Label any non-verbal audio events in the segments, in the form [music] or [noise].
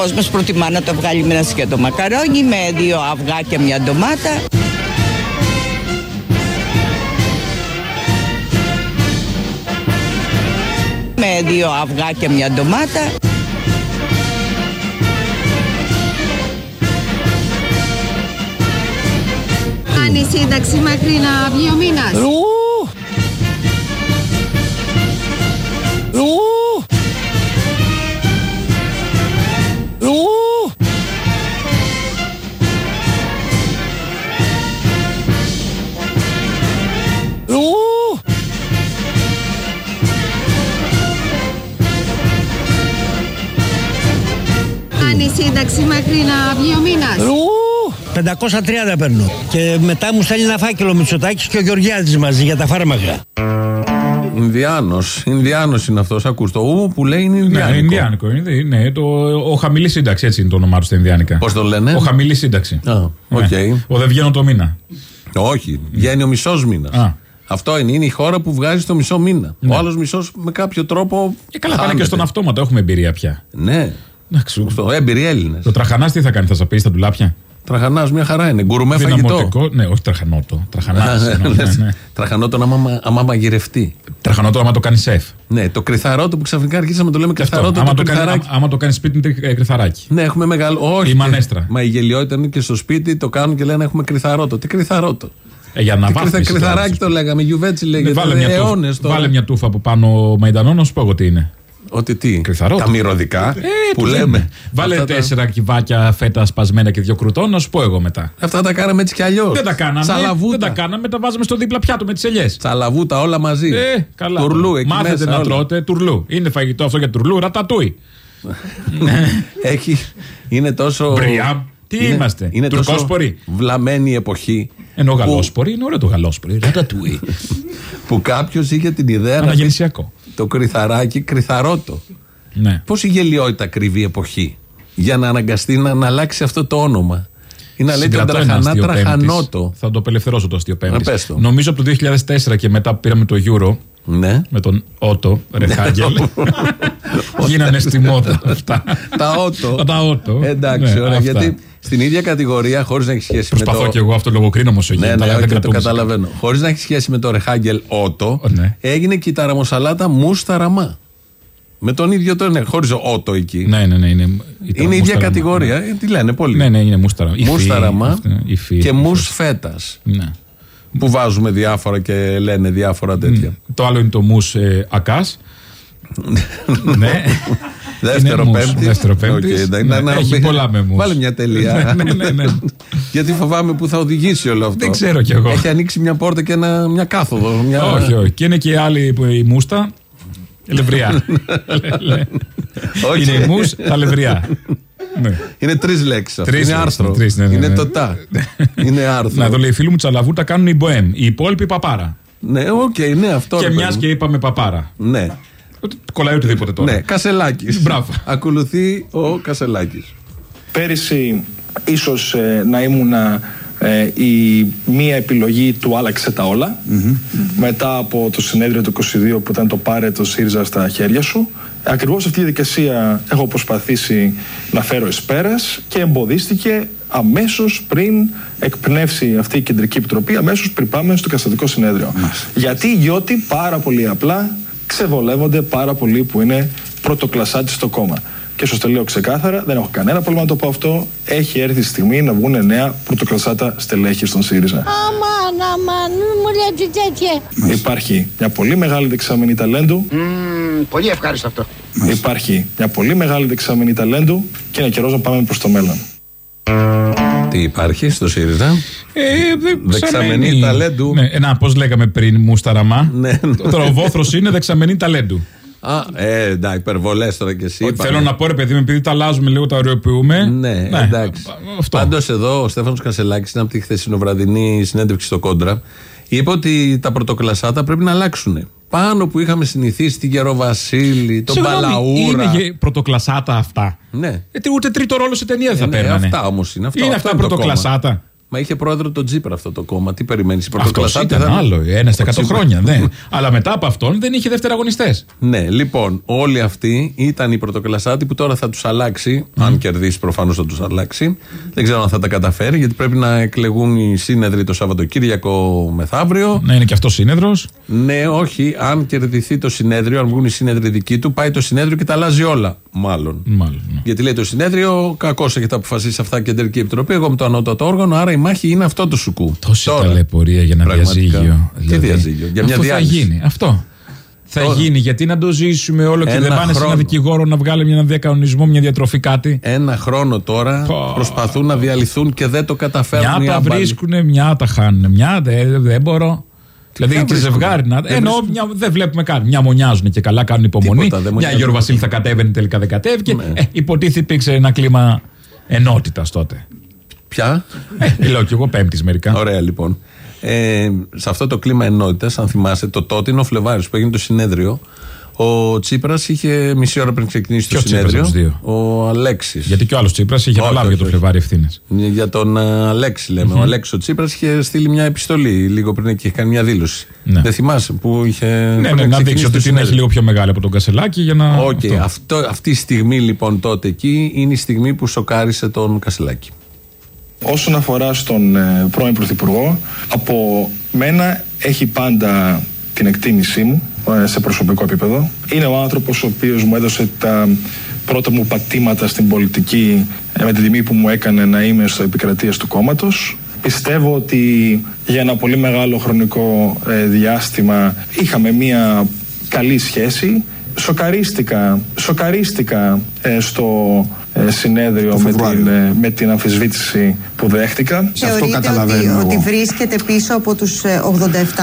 κόσμος προτιμά να το βγάλει με ένα σκέτο μακαρόνι, με δύο αυγά και μια ντομάτα. Με δύο αυγά και μια ντομάτα. Αν η σύνταξη μέχρι να βγει ο μήνας. Αν η σύνταξη μέχρι να βγει ο μήνας. 530 παίρνω. Και μετά μου στέλνει ένα φάκελο Μητσοτάκης και ο Γεωργιάδης μαζί για τα φάρμακα. Ινδιάνος. Ινδιάνος είναι αυτός. Ακούς το ου που λέει είναι Ναι, Ινδιάνικο. Ινδιάνικο. Είναι, ναι, το, ο χαμηλής σύνταξη, έτσι είναι το όνομά τους στα Ινδιάνικα. Πώς το λένε; Ο χαμηλής σύνταξη. Α, οκ. Ναι. Ο δεν βγαίνω το μήνα. Όχι, βγαίνει ο μισός μήνας. Α. Αυτό είναι, είναι η χώρα που βγάζει το μισό μήνα. Ο άλλος μισός με κάποιο τρόπο. Και καλά, πάνε χάνεται. και στον αυτόματο. Έχουμε εμπειρία πια. Ναι. Εντάξει, Αυτό, έμπειροι Έλληνες. Το τραχανάς τι θα κάνει, θα σαπεί στα ντουλάπια; Τραγανά μια χαρά είναι. Γκουρμέ φαγητό. Δυναμωτικό. Ναι, όχι τραχανότο. Τραχανάς. [laughs] ναι, ναι. Τραχανότο άμα, άμα μαγειρευτεί. Τραχανότο άμα το κάνεις σεφ. Ναι, το κρυθαρότο που ξαφνικά αρχίσαμε να το λέμε Και αυτό. κρυθαρότο. Άμα Το το, κάνει, κρυθαράκι. άμα το κάνεις σπίτι, είναι ε, κρυθαράκι. Ναι, έχουμε μεγάλο. Όχι. Η μανέστρα. Μα η γελιότητα είναι και στο σπίτι το κάνουν και λένε έχουμε κρυθαρότο. Τι κρυθαρότο; Ε, για να Τι κρυθα, βάθμιση. κρυθαράκι το λέγαμε, γιουβέτσι Ναι, λέγεται. βάλε, μια αιώνες τούφα, τώρα. βάλε μια τούφα από πάνω μαϊντανό να σου πω εγώ τι είναι. Ότι τι; Κρυθαρότο. Τα μυρωδικά Ε, που το λέμε. λέμε. Βάλε Αυτά τα- τέσσερα κυβάκια φέτα σπασμένα και δύο κρουτών να σου πω εγώ μετά. Αυτά τα κάναμε έτσι κι αλλιώς. Δεν τα κάναμε. Τσαλαβούτα. Δεν τα κάναμε, τα βάζαμε στο δίπλα πιάτο με τις ελιές. Τσαλαβούτα όλα μαζί. Ε, καλά. Τουρλού εκεί Μάθετε μέσα. να όλα. τρώτε τουρλού. Είναι φαγητό αυτό για τουρλού, ρατατούι. [laughs] Έχει, είναι τόσο. Μπριάμ. Τι είναι- είμαστε, Είναι τόσο τουρκόσποροι; βλαμμένη η εποχή. Ενώ που- γαλόσποροι είναι ωραίο το γαλόσποροι. Ρατατούι. [laughs] Που κάποιος είχε την ιδέα να πει Αναγεννησιακό. Το κρυθαράκι κρυθαρότο. Ναι. Πώς η γελιότητα κρυβεί εποχή για να αναγκαστεί να, να αλλάξει αυτό το όνομα; Ή να λέει τον Συγκρατώ ένα τραχανά αστείο τραχανότο. πέμπτης. Θα το απελευθερώσω το αστείο Να πέμπτης. πες το. Νομίζω από το 2004 και μετά που πήραμε το Euro Ναι. με τον Ότο Ρεχάγκελ. [laughs] Γίνανε στη μόδα αυτά. Τα ότο. Τα Ότο. Εντάξει, Ναι, ωραία. αυτά. Γιατί στην ίδια κατηγορία, χωρίς να έχει σχέση με Προσπαθώ το. και εγώ αυτό λογοκρίνω όμως Ναι, ναι, αλλά όχι, δεν το κρατούμαι. καταλαβαίνω. Χωρίς να έχει σχέση με το Ρεχάγκελ Ότο, Ναι. έγινε και η ταραμοσαλάτα Μουσταραμά. Με τον ίδιο τον, ναι, χωρίς Ότο εκεί. Ναι, ναι, ναι. Είναι, είναι η ίδια μουσταραμα. κατηγορία. Ε, τι λένε πολύ. Ναι, ναι, είναι μούσταρα. Υφή, Μουσταραμά αυτό είναι, υφή, και υφή. μους φέτα. Ναι. Που βάζουμε διάφορα και λένε διάφορα τέτοια. Το άλλο είναι το μους ε, ακάς. ναι. [laughs] Δεύτερο Είναι μους, πέμπτη. δεύτερο πέμπτης. Οκ, εντάξει, Ναι, να- να- έχει πολλά με μους. Βάλε μια τελεία. Ναι, ναι, ναι. [laughs] Γιατί φοβάμαι που θα οδηγήσει όλο αυτό. Δεν ξέρω κι εγώ. Έχει ανοίξει μια πόρτα και ένα, μια κάθοδο. Μια... όχι, όχι. Και είναι και η άλλη που η μούστα. Λευριά. [laughs] Όχι. είναι η μους, τα λευριά. ναι. Είναι τρεις λέξεις. Τρεις Είναι λέξεις, άρθρο. τρεις, ναι, ναι, Είναι ναι. το τα. Είναι άρθρο. Να το λέει, οι φίλοι μου τσαλαβού τα κάνουν οι μποέμ. Οι υπόλοιποι παπάρα. Ναι, οκ, ναι, αυτό. και ρε μιας παιδί και είπαμε παπάρα. μου. Ναι. Ότι Κολλάει οτιδήποτε τώρα. Ναι, Κασελάκης. Μπράβο. Ακολουθεί ο Κασελάκης. Πέρυσι ίσως ε, να ήμουν ε, η μία επιλογή του άλλαξε τα όλα μετά από το συνέδριο του 22 που ήταν το πάρε το ΣΥΡΙΖΑ στα χέρια σου ακριβώς αυτή η διαδικασία έχω προσπαθήσει να φέρω εις πέρας και εμποδίστηκε αμέσως πριν εκπνεύσει αυτή η κεντρική επιτροπή αμέσως πριν πάμε στο καστατικό συνέδριο γιατί διότι πάρα πολύ απλά ξεβολεύονται πάρα πολλοί που είναι πρωτοκλασσάτη στο κόμμα. Και σα το λέω ξεκάθαρα, δεν έχω κανένα πρόβλημα να το πω αυτό. Έχει έρθει η στιγμή να βγουν νέα πρωτοκλασσάτα στελέχη στον ΣΥΡΙΖΑ. Αμάν, αμάν, μη μου λέτε τέτοια. Υπάρχει μια πολύ μεγάλη δεξαμενή ταλέντου. Πολύ ευχάριστο αυτό. Υπάρχει μια πολύ μεγάλη δεξαμενή ταλέντου και είναι καιρός να πάμε προς το μέλλον. Τι υπάρχει στο ΣΥΡΙΖΑ; Ε, δε- Δεξαμενή ξαμένη. ταλέντου. Ναι, ε, να, πώς λέγαμε πριν, μουσταραμά. Ναι, ναι. Τώρα ο βόθρο είναι δεξαμενή ταλέντου. Α, ε, εντάξει, υπερβολές τώρα κι εσύ. Ότι είπαμε. θέλω να πω, ρε παιδί μου, επειδή τα αλλάζουμε λίγο, τα οριοποιούμε. Ναι, εντάξει. Αυτό. Πάντως εδώ ο Στέφανος Κασελάκης, είναι από τη χθεσινοβραδινή συνέντευξη στο Κόντρα, είπε ότι τα πρωτοκλασάτα πρέπει να αλλάξουν. Πάνω που είχαμε συνηθίσει την Γεροβασίλη, τον Συγγνώμη, Παλαούρα. Είναι γε- πρωτοκλασάτα αυτά; Ναι. Ε, τι, ούτε τρίτο ρόλο σε ταινία δεν θα Ε, ναι, παίρνανε. αυτά όμως είναι, αυτό- είναι αυτό αυτά είναι το πρωτοκλασάτα; Μα είχε πρόεδρο τον Τζίπρα αυτό το κόμμα. Τι περιμένεις, η Αυτός πρωτοκλασάτη ήταν θα- άλλο. Ένας στα Ο 100 Τσίπρας. χρόνια. Ναι. Αλλά μετά από αυτόν δεν είχε δευτεραγωνιστέ. Ναι, λοιπόν, όλοι αυτοί ήταν οι πρωτοκλασσάτοι που τώρα θα τους αλλάξει. Αν κερδίσει, προφανώς θα τους αλλάξει. Δεν ξέρω αν θα τα καταφέρει, γιατί πρέπει να εκλεγούν οι σύνεδροι το Σαββατοκύριακο μεθαύριο. Να είναι και αυτός σύνεδρος. Ναι, όχι. Αν κερδιθεί το συνέδριο, αν βγουν οι σύνεδροι δικοί του, πάει το συνέδριο και τα αλλάζει όλα. Μάλλον. Μάλλον. ναι. Γιατί λέει το συνέδριο, κακώς έχετε αποφασίσει αυτά η κεντρική επιτροπή. Εγώ είμαι το ανώτατο όργανο, άρα η μάχη είναι αυτό το σουκού. Τόση Τώρα. ταλαιπωρία για ένα Πραγματικά. διαζύγιο. Τι διαζύγιο, για μια αυτό διάλυση. θα γίνει. Αυτό. Θα Τώρα. γίνει. Γιατί να το ζήσουμε όλο και Ένα δεν πάνε σε χρόνο. ένα δικηγόρο να βγάλει μια διακανονισμό, μια διατροφή κάτι. Ένα χρόνο τώρα Πω. προσπαθούν να διαλυθούν και δεν το καταφέρνουν. Μια οι τα άμπαλοι. βρίσκουν, μια τα χάνουν. Μια δεν δεν μπορώ. Δηλαδή και βρίσκουνε; ζευγάρι να. Δεν Ενώ βρίσκουνε. μια, δεν βλέπουμε καν. Μια μονιάζουν και καλά κάνουν υπομονή. Τίποτα, δεν μια μονιάζουν. Γιώργο Βασίλη θα κατέβαινε τελικά δεν κατέβηκε. Ναι. Ε, υποτίθεται υπήρξε ένα κλίμα ενότητας τότε. Πια. Ε, λέω κι εγώ πέμπτης μερικά. Ωραία λοιπόν. Ε, σε αυτό το κλίμα ενότητας, αν θυμάσαι, το τότε είναι ο Φλεβάρη που έγινε το συνέδριο. Ο Τσίπρας είχε μισή ώρα πριν ξεκινήσει Ποιος το Τσίπρας συνέδριο. από τους Ο Αλέξης. Γιατί και ο άλλος Τσίπρας είχε Όχι, αναλάβει όχι, για το όχι. Φλεβάρι ευθύνες. Για τον ε, Αλέξη λέμε. Ο Αλέξης ο Τσίπρας είχε στείλει μια επιστολή λίγο πριν και είχε κάνει μια δήλωση. Ναι. Δεν θυμάσαι που είχε. Ναι, πριν ναι, να ξεκινήσει δείξει το ότι την συνέδριο. έχει λίγο πιο μεγάλη από τον Κασελάκη για να. Οκ, αυτό. αυτό, αυτή η στιγμή λοιπόν τότε εκεί είναι η στιγμή που σοκάρισε τον Κασελάκη. Όσον αφορά στον ε, πρώην Πρωθυπουργό, από μένα έχει πάντα την εκτίμησή μου ε, σε προσωπικό επίπεδο. Είναι ο άνθρωπος ο οποίος μου έδωσε τα πρώτα μου πατήματα στην πολιτική ε, με την τιμή που μου έκανε να είμαι στο επικρατείας του κόμματος. Πιστεύω ότι για ένα πολύ μεγάλο χρονικό ε, διάστημα είχαμε μία καλή σχέση. Σοκαρίστηκα, σοκαρίστηκα ε, στο ε, συνέδριο με την, ε, με την αμφισβήτηση που δέχτηκα. Θεωρείτε ότι, ότι βρίσκεται πίσω από τους ε, 87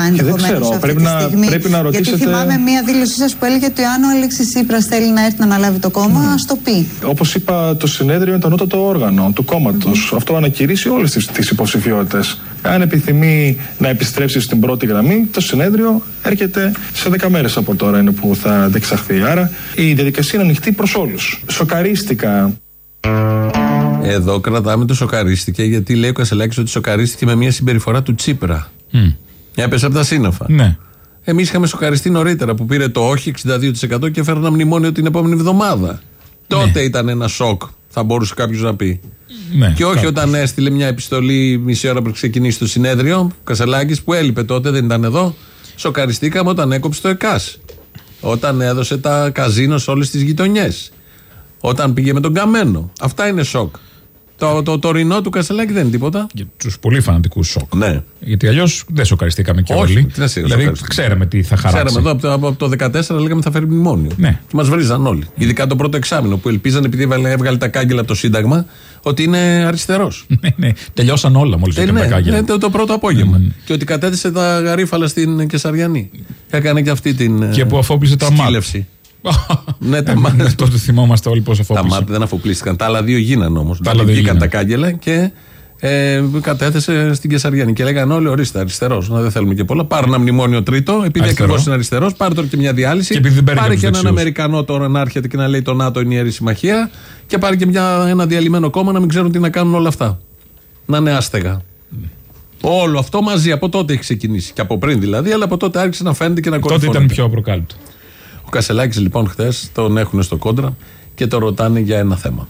ενδεχομένως ξέρω, αυτή πρέπει τη να- στιγμή. πρέπει να ρωτήσετε- Γιατί θυμάμαι μία δήλωσή σας που έλεγε ότι αν ο Αλέξης Τσίπρας θέλει να έρθει να αναλάβει το κόμμα, ας το πει. Όπως είπα, το συνέδριο είναι το ανώτατο όργανο του κομματος Αυτό ανακηρύσσει όλες τις, τις υποψηφιότητες. Αν επιθυμεί να επιστρέψει στην πρώτη γραμμή, το συνέδριο έρχεται σε 10 μέρες από τώρα είναι που θα διεξαχθεί. Άρα η διαδικασία είναι ανοιχτή προς όλους. Σοκαρίστηκα Εδώ κρατάμε το σοκαρίστηκε γιατί λέει ο Κασελάκης ότι σοκαρίστηκε με μια συμπεριφορά του Τσίπρα. Μμ. Έπεσε από τα σύννεφα. Ναι. Εμείς είχαμε σοκαριστεί νωρίτερα που πήρε το όχι 62% και έφερε ένα μνημόνιο την επόμενη εβδομάδα. Τότε ήταν ένα σοκ, θα μπορούσε κάποιος να πει. ναι. και όχι κάπως. όταν έστειλε μια επιστολή μισή ώρα πριν ξεκινήσει το συνέδριο, ο Κασελάκη που έλειπε τότε, δεν ήταν εδώ. Σοκαριστήκαμε όταν έκοψε το ΕΚΑΣ. Όταν έδωσε τα καζίνο σε όλες τις γειτονιές. Όταν πήγε με τον Καμένο. Αυτά είναι σοκ. Το, το τωρινό του Κασελάκη δεν είναι τίποτα. Για τους πολύ φανατικούς σοκ. Ναι. Γιατί αλλιώς δεν σοκαριστήκαμε και Όχι, όλοι. τι να σε δηλαδή, σοκαριστούμε. ξέραμε τι θα χαράξει. Ξέραμε εδώ από το, από το 14 λέγαμε θα φέρει μνημόνιο. Ναι. Και μας βρίζαν όλοι. Ειδικά το πρώτο εξάμεινο που ελπίζαν επειδή έβγαλε, έβγαλε τα κάγκελα από το Σύνταγμα ότι είναι αριστερός. [laughs] ναι, ναι. Τελειώσαν όλα μόλις Ε, έκανε ναι, τα κάγκελα. ναι, το, το πρώτο απόγευμα. Και ότι κατέθεσε τα γαρίφαλα στην Κεσαριανή. Έκανε και αυτή την. ε, Και που αφόπλησε τα μάτια. Σκύλευση. [laughs] Ναι, τα Ε, μάτια. [laughs] Τότε θυμόμαστε όλοι πώ Τα αφόπλησε. μάτια δεν αφοπλίστηκαν. Τα άλλα δύο γίνανε όμως. Τα άλλα δύο βγήκαν γίνανε. τα κάγκελα και ε, κατέθεσε στην Κεσαριανή. Και λέγανε όλοι ορίστε αριστερός. Να δεν θέλουμε και πολλά. Πάρε ένα μνημόνιο τρίτο. Επειδή Αριστερό. ακριβώς είναι αριστερός, πάρε τώρα και μια διάλυση. Και επειδή δεν παίρνει πάρε από και τους έναν δεξιούς. Αμερικανό τώρα να έρχεται και να λέει το ΝΑΤΟ είναι η ιερή συμμαχία. Και πάρε και μια, ένα διαλυμένο κόμμα να μην ξέρουν τι να κάνουν όλα αυτά. Να είναι άστεγα. Όλο αυτό μαζί από τότε έχει ξεκινήσει. Και από πριν δηλαδή, αλλά από τότε άρχισε να φαίνεται και να Τότε κορυφώνεται. ήταν πιο απροκάλυπτο. Ο Κασελάκης λοιπόν χθες τον έχουν στο κόντρα και το ρωτάνε για ένα θέμα.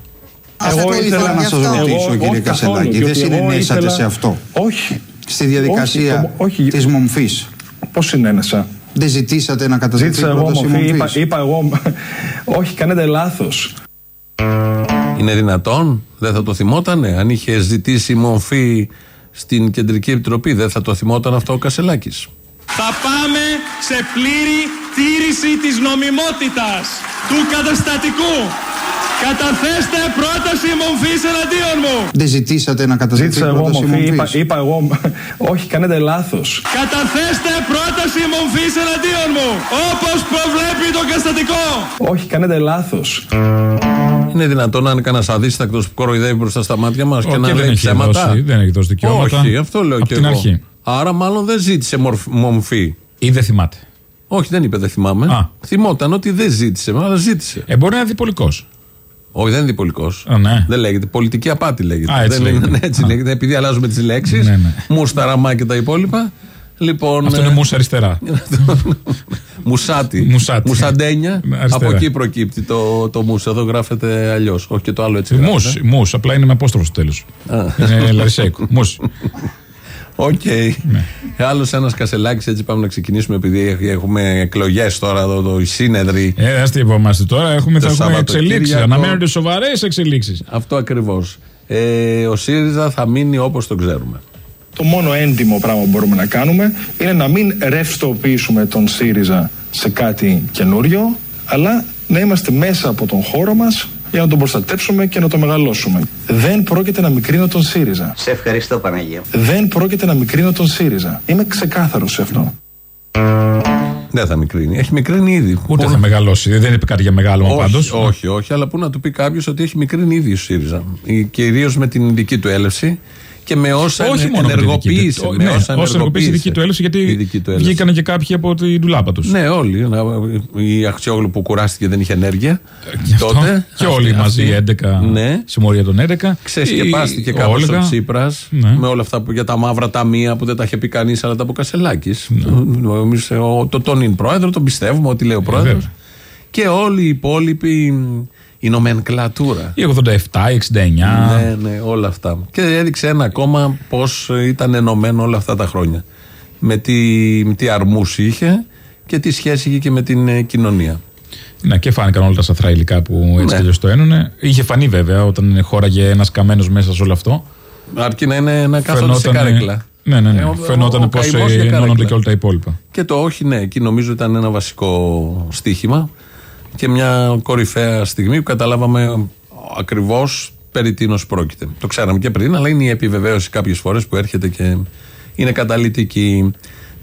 Ας Εγώ ασχοληθώ ήθελα γι' να σας αυτό. ρωτήσω, Εγώ- κύριε όχι καθόλου, Κασελάκη, δεν διότι εγώ συνενέσατε ήθελα- σε αυτό. Όχι. Στη διαδικασία Όχι, όχι. της μομφής. Πώς συνένεσα; Δεν ζητήσατε να κατατεθεί Ζήτησα εγώ πρόταση μορφή, είπα, μομφής. είπα εγώ. [laughs] Όχι, κάνετε λάθος. Είναι δυνατόν, δεν θα το θυμότανε; Αν είχε ζητήσει μορφή στην Κεντρική Επιτροπή, δεν θα το θυμόταν αυτό ο Κασελάκης. Θα πάμε σε πλήρη τήρηση της νομιμότητας του καταστατικού. Καταθέστε πρόταση μομφής εναντίον μου. Δεν ζητήσατε να κατατεθεί Ζήτησα εγώ πρόταση μορφή, είπα, μομφής. είπα εγώ. [laughs] Όχι, κάνετε λάθος. Καταθέστε πρόταση μομφής εναντίον μου. Όπως προβλέπει το καταστατικό. Όχι, κάνετε λάθος. Είναι δυνατόν να είναι κανένας αδίστακτος που κοροϊδεύει μπροστά στα μάτια μας και Όχι, να δεν λέει έχει ψέματα; δώσει- δεν έχει δώσει δικαιώματα. Όχι, αυτό λέω Απ' και την εγώ. αρχή. Άρα μάλλον δεν ζήτησε μορφ- μομφή. Ή δεν θυμάται. Όχι, δεν είπε, δεν θυμάμαι. Α. Θυμόταν ότι δεν ζήτησε, αλλά ζήτησε. Ε, μπορεί να είναι διπολικός. Όχι, δεν είναι διπολικός. Α, ναι. Δεν λέγεται. Πολιτική απάτη λέγεται. Α, έτσι δεν λέγεται. Είναι, έτσι Α. λέγεται. Επειδή αλλάζουμε τις λέξεις. Ναι, ναι. Μουσταραμά και τα υπόλοιπα. Λοιπόν, Αυτό ε, είναι μους αριστερά. [laughs] Μουσάτι. Μουσάτι. Μουσαντένια. Ναι, αριστερά. Από εκεί προκύπτει το, το μουσ. Εδώ γράφεται αλλιώς. Όχι και το άλλο έτσι. Μου, γράφεται. μου, απλά είναι με απόστροφο στο τέλος. Είναι λαρισέικο. Μου. [laughs] Οκ. Ναι. Άλλος ένας κασελάκι, έτσι πάμε να ξεκινήσουμε, επειδή έχουμε εκλογές τώρα, εδώ, εδώ, οι σύνεδροι. Ε, ας τι είπαμε τώρα, έχουμε, Το θα έχουμε εξελίξεις. Σαββατοκύριακο. Αναμένονται σοβαρές εξελίξεις. Αυτό ακριβώς. Ε, ο ΣΥΡΙΖΑ θα μείνει όπως το ξέρουμε. Το μόνο έντιμο πράγμα που μπορούμε να κάνουμε είναι να μην ρευστοποιήσουμε τον ΣΥΡΙΖΑ σε κάτι καινούριο, αλλά να είμαστε μέσα από τον χώρο μας για να τον προστατέψουμε και να τον μεγαλώσουμε. Δεν πρόκειται να μικρύνω τον ΣΥΡΙΖΑ. Σε ευχαριστώ Παναγία. Δεν πρόκειται να μικρύνω τον ΣΥΡΙΖΑ. Είμαι ξεκάθαρος σε αυτό. Δεν θα μικρύνει. Έχει μικρύνει ήδη. Ούτε Πού- θα μεγαλώσει. Δεν είπε κάτι για μεγάλο πάντως. όχι, όχι, όχι, αλλά πού να του πει κάποιος ότι έχει μικρύνει ήδη ο ΣΥΡΙΖΑ. Κυρίως με την δική του έλευση και με όσα Όχι ενε- μόνο με τη δική ενεργοποίησε. του. με Ναι, όσα όσο ενεργοποίησε η δική του έλευση, Η γιατί δική του έλευση. βγήκαν και κάποιοι από την ντουλάπα τους. Ναι, όλοι. Να- Η Αξιόγλου που κουράστηκε δεν είχε ενέργεια. τότε. Και Αυτή- όλοι αυτή. μαζί 11. Ναι. Συμμορία των 11. Ξεσκεπάστηκε Η κάπω ο Όλγα. Τσίπρας Ναι. με όλα αυτά που για τα μαύρα ταμεία που δεν τα είχε πει κανείς, αλλά τα από Κασελάκης. Ναι. Εμείς, ε, ο- το τον είναι πρόεδρο, τον πιστεύουμε ότι λέει ο πρόεδρος. βέβαια. και όλοι οι υπόλοιποι, η νομενκλατούρα. Η 87, η 69. Ναι, ναι, όλα αυτά. Και έδειξε ένα ακόμα πώς ήταν ενωμένο όλα αυτά τα χρόνια. Με τι, με τι αρμούς είχε και τι σχέση είχε και με την ε, κοινωνία. Ναι, και φάνηκαν όλα τα σαθρά υλικά που έτσι Ναι. κι αλλιώς το ένουνε. Είχε φανεί βέβαια όταν χώραγε ένας καμένος μέσα σε όλο αυτό. Αρκεί να είναι να κάθονται σε καρέκλα. Ναι, ναι, ναι. Ε, ο- ο- Φαινόταν ο πώ καημός για ενώνονται καρέκλα. και όλα τα υπόλοιπα. Και το όχι, ναι, εκεί νομίζω ήταν ένα βασικό στίχημα και μια κορυφαία στιγμή που καταλάβαμε ακριβώς περί τίνος πρόκειται. Το ξέραμε και πριν, αλλά είναι η επιβεβαίωση κάποιες φορές που έρχεται και είναι καταλητική.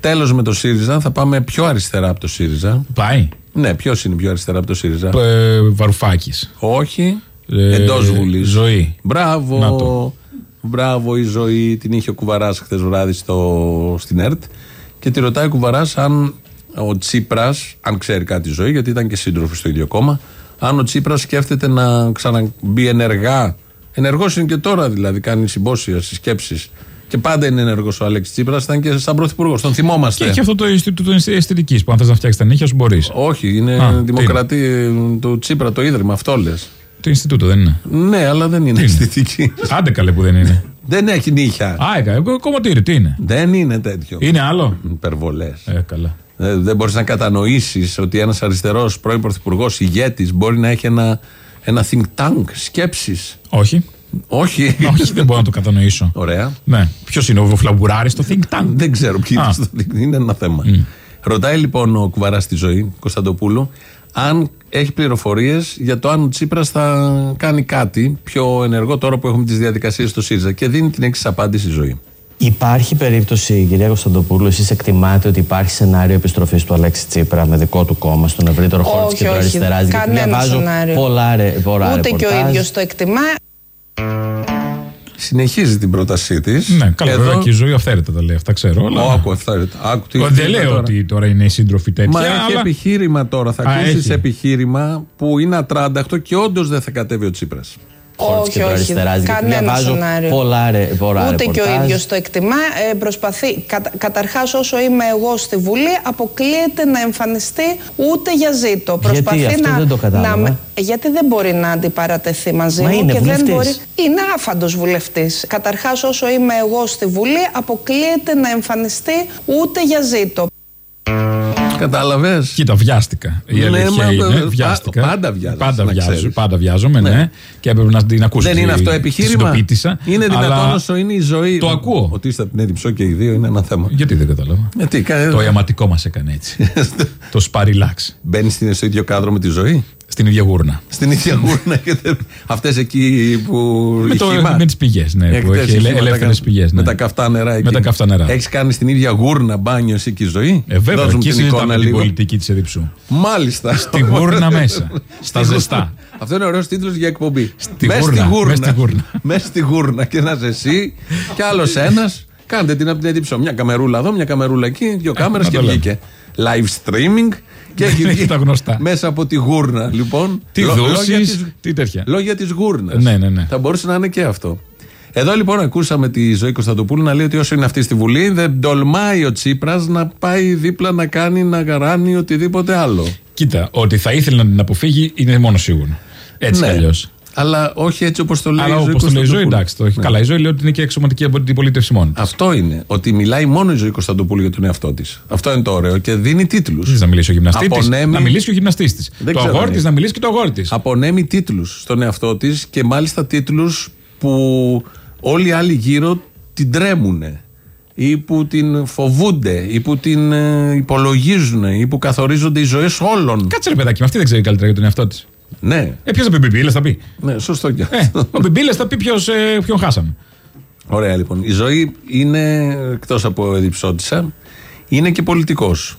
Τέλος με το ΣΥΡΙΖΑ, θα πάμε πιο αριστερά από το ΣΥΡΙΖΑ. Πάει. Ναι, ποιος είναι πιο αριστερά από το ΣΥΡΙΖΑ; Ε, Βαρουφάκης. Όχι. Ε, Εντός Βουλής. ζωή. Μπράβο. Να το. Μπράβο η ζωή. Την είχε ο Κουβαράς χθες βράδυ στο, στην ΕΡΤ. Και τη ρωτάει ο Κουβαράς αν ο Τσίπρας, αν ξέρει κάτι η ζωή, γιατί ήταν και σύντροφος στο ίδιο κόμμα, αν ο Τσίπρας σκέφτεται να ξαναμπεί ενεργά. Ενεργός είναι και τώρα δηλαδή, κάνει συμπόσια, συσκέψει. Και πάντα είναι ενεργός ο Αλέξης Τσίπρας, ήταν και σαν πρωθυπουργός. Τον θυμόμαστε. Και έχει αυτό το Ινστιτούτο Αισθητικής που αν θες να φτιάξεις τα νύχια σου μπορείς. Όχι, είναι Α, τι δημοκρατή του Τσίπρα το ίδρυμα, αυτό λες. Το Ινστιτούτο δεν είναι; Ναι, αλλά δεν είναι αισθητική. Άντε καλέ που δεν είναι. δεν έχει νύχια. Α, έκα, εγώ κομμωτήρι, τι είναι; Δεν είναι τέτοιο. Είναι άλλο; Υπερβολές. Ε, καλά. Δεν μπορείς να κατανοήσεις ότι ένας αριστερός πρώην πρωθυπουργός ηγέτης μπορεί να έχει ένα, ένα think tank σκέψει. Όχι. Όχι. Όχι, δεν μπορώ να το κατανοήσω. Ωραία. Ναι. Ποιος είναι ο Φλαμπουράρης στο Think Tank; Δεν ξέρω ποιοι είναι Α. στο think Είναι ένα θέμα. Ρωτάει λοιπόν ο κουβαράς στη ζωή, Κωνσταντοπούλου, αν έχει πληροφορίες για το αν ο Τσίπρας θα κάνει κάτι πιο ενεργό τώρα που έχουμε τις διαδικασίες στο ΣΥΡΙΖΑ. Και δίνει την εξής απάντηση στη ζωή. Υπάρχει περίπτωση, κυρία Κωνσταντοπούλου, εσείς εκτιμάτε ότι υπάρχει σενάριο επιστροφής του Αλέξη Τσίπρα με δικό του κόμμα στον ευρύτερο χώρο της Όχι, όχι. κεντροαριστερά. Γιατί Κανένα διαβάζω σενάριο. πολλά, ρε, πολλά Ούτε και ο ρεπορτάζ. ίδιος το εκτιμά. Συνεχίζει την πρότασή της. Ναι, καλά, βέβαια και η ζωή αυθαίρετα τα λέει, αυτά ξέρω. Αλλά... Άκου, αυτά. Άκου, τι- Ο, τι δεν είπα λέω τώρα. ότι τώρα είναι οι σύντροφοι τέτοια. Μα έχει αλλά... επιχείρημα τώρα. Θα Α, ακούσει έχει. επιχείρημα που είναι ατράνταχτο και όντως δεν θα κατέβει ο Τσίπρας. Χώρος της Όχι, όχι. κεντροαριστεράς, γιατί Κανένα διαβάζω σενάριο. πολλά, ρε, πολλά Ούτε και ο ρεπορτάζ. ίδιος το εκτιμά. Ε, προσπαθεί. Κατα, Καταρχάς, όσο είμαι εγώ στη Βουλή, αποκλείεται να εμφανιστεί ούτε για ζήτο. Προσπαθεί αυτό να, δεν το κατάλαβα. να με- γιατί δεν μπορεί να αντιπαρατεθεί μαζί Μα μου είναι και δεν βουλευτής. μπορεί. Είναι άφαντος βουλευτής. Καταρχάς, όσο είμαι εγώ στη Βουλή, αποκλείεται να εμφανιστεί ούτε για ζήτο. Κατάλαβες; Κοίτα, βιάστηκα. Η Ναι, αλήθεια μα, είναι. πα- Βιάστηκα. πάντα βιάζεσαι, Πάντα, να βιάζω, ξέρεις. πάντα βιάζομαι, ναι. Ναι. Και έπρεπε να την ακούσεις. Δεν είναι αυτό επιχείρημα; Συνειδητοποίητησα, Είναι δυνατόν αλλά όσο είναι η ζωή. Το ακούω. Ότι είστε από την Έδιψο και οι δύο είναι ένα θέμα. Γιατί δεν κατάλαβα. Γιατί Το ιαματικό μας έκανε έτσι. [laughs] το σπαριλάξ. Μπαίνεις στο ίδιο κάδρο με τη ζωή; Στην ίδια γούρνα. Στην ίδια γούρνα. Αυτές εκεί που. Με, το, με τις πηγές, ναι, που έχει ελεύθερες πηγές. Με τα καυτά νερά εκεί. Με τα καυτά νερά. Έχεις κάνει στην ίδια γούρνα μπάνιο εσύ και η ζωή; Ε, βέβαια, Δώσ' μου εκεί την συζητάμε εικόνα την λίγο. πολιτική της Εδιψού. Μάλιστα. Στη γούρνα μέσα. [laughs] Στα ζεστά. Αυτό είναι ωραίος τίτλος για εκπομπή. Στη Μες γούρνα, στη γούρνα. μες στη γούρνα. Μες στη γούρνα. Και να είσαι εσύ και άλλος ένας. Κάντε την από την Έδιψο. Μια καμερούλα εδώ, μια καμερούλα εκεί, δύο κάμερες να και το λέμε. βγήκε. Live streaming Και έχει βγει τα γνωστά. μέσα από τη γούρνα, λοιπόν. Τι λο- δούσεις, λόγια της- τι τέτοια. Λόγια της γούρνας. Ναι, ναι, ναι. Θα μπορούσε να είναι και αυτό. Εδώ λοιπόν ακούσαμε τη ζωή Κωνσταντοπούλου να λέει ότι όσο είναι αυτή στη Βουλή δεν τολμάει ο Τσίπρας να πάει δίπλα να κάνει, να γαράνει οτιδήποτε άλλο. Κοίτα, ότι θα ήθελε να την αποφύγει είναι μόνο σίγουρο. Έτσι Ναι. κι αλλιώς. Αλλά όχι έτσι όπως το λέει Αλλά η ζωή όπω το λέει η ζωή, Κωνσταντοπούλου. εντάξει. Το έχει. Ναι. Καλά, η ζωή λέει ότι είναι και εξωματική αντιπολίτευση μόνη. της. Αυτό είναι. Ότι μιλάει μόνο η ζωή Κωνσταντοπούλου για τον εαυτό της. Αυτό είναι το ωραίο και δίνει τίτλους. Δεν να μιλήσει ο γυμναστή τη. Απονέμει- Να μιλήσει και ο γυμναστή τη. Δεν Το ξέρω αγόρι αν τη είναι. να μιλήσει και το αγόρι τη. Απονέμει τίτλους στον εαυτό της και μάλιστα τίτλους που όλοι οι άλλοι γύρω την τρέμουνε ή που την φοβούνται ή που την ε, υπολογίζουν ή που καθορίζονται οι ζωές όλων. Κάτσε ρε παιδάκι, με αυτή δεν ξέρει καλύτερα για τον εαυτό της. Ναι, Ε, ποιος θα πει Μπιμπίλες, θα πει. ναι, σωστό και Ε, αυτό. ο Μπιμπίλες θα πει ποιος, ε, ποιον χάσαμε. Ωραία λοιπόν. Η ζωή είναι εκτός από εδιψώτησα, είναι και πολιτικός.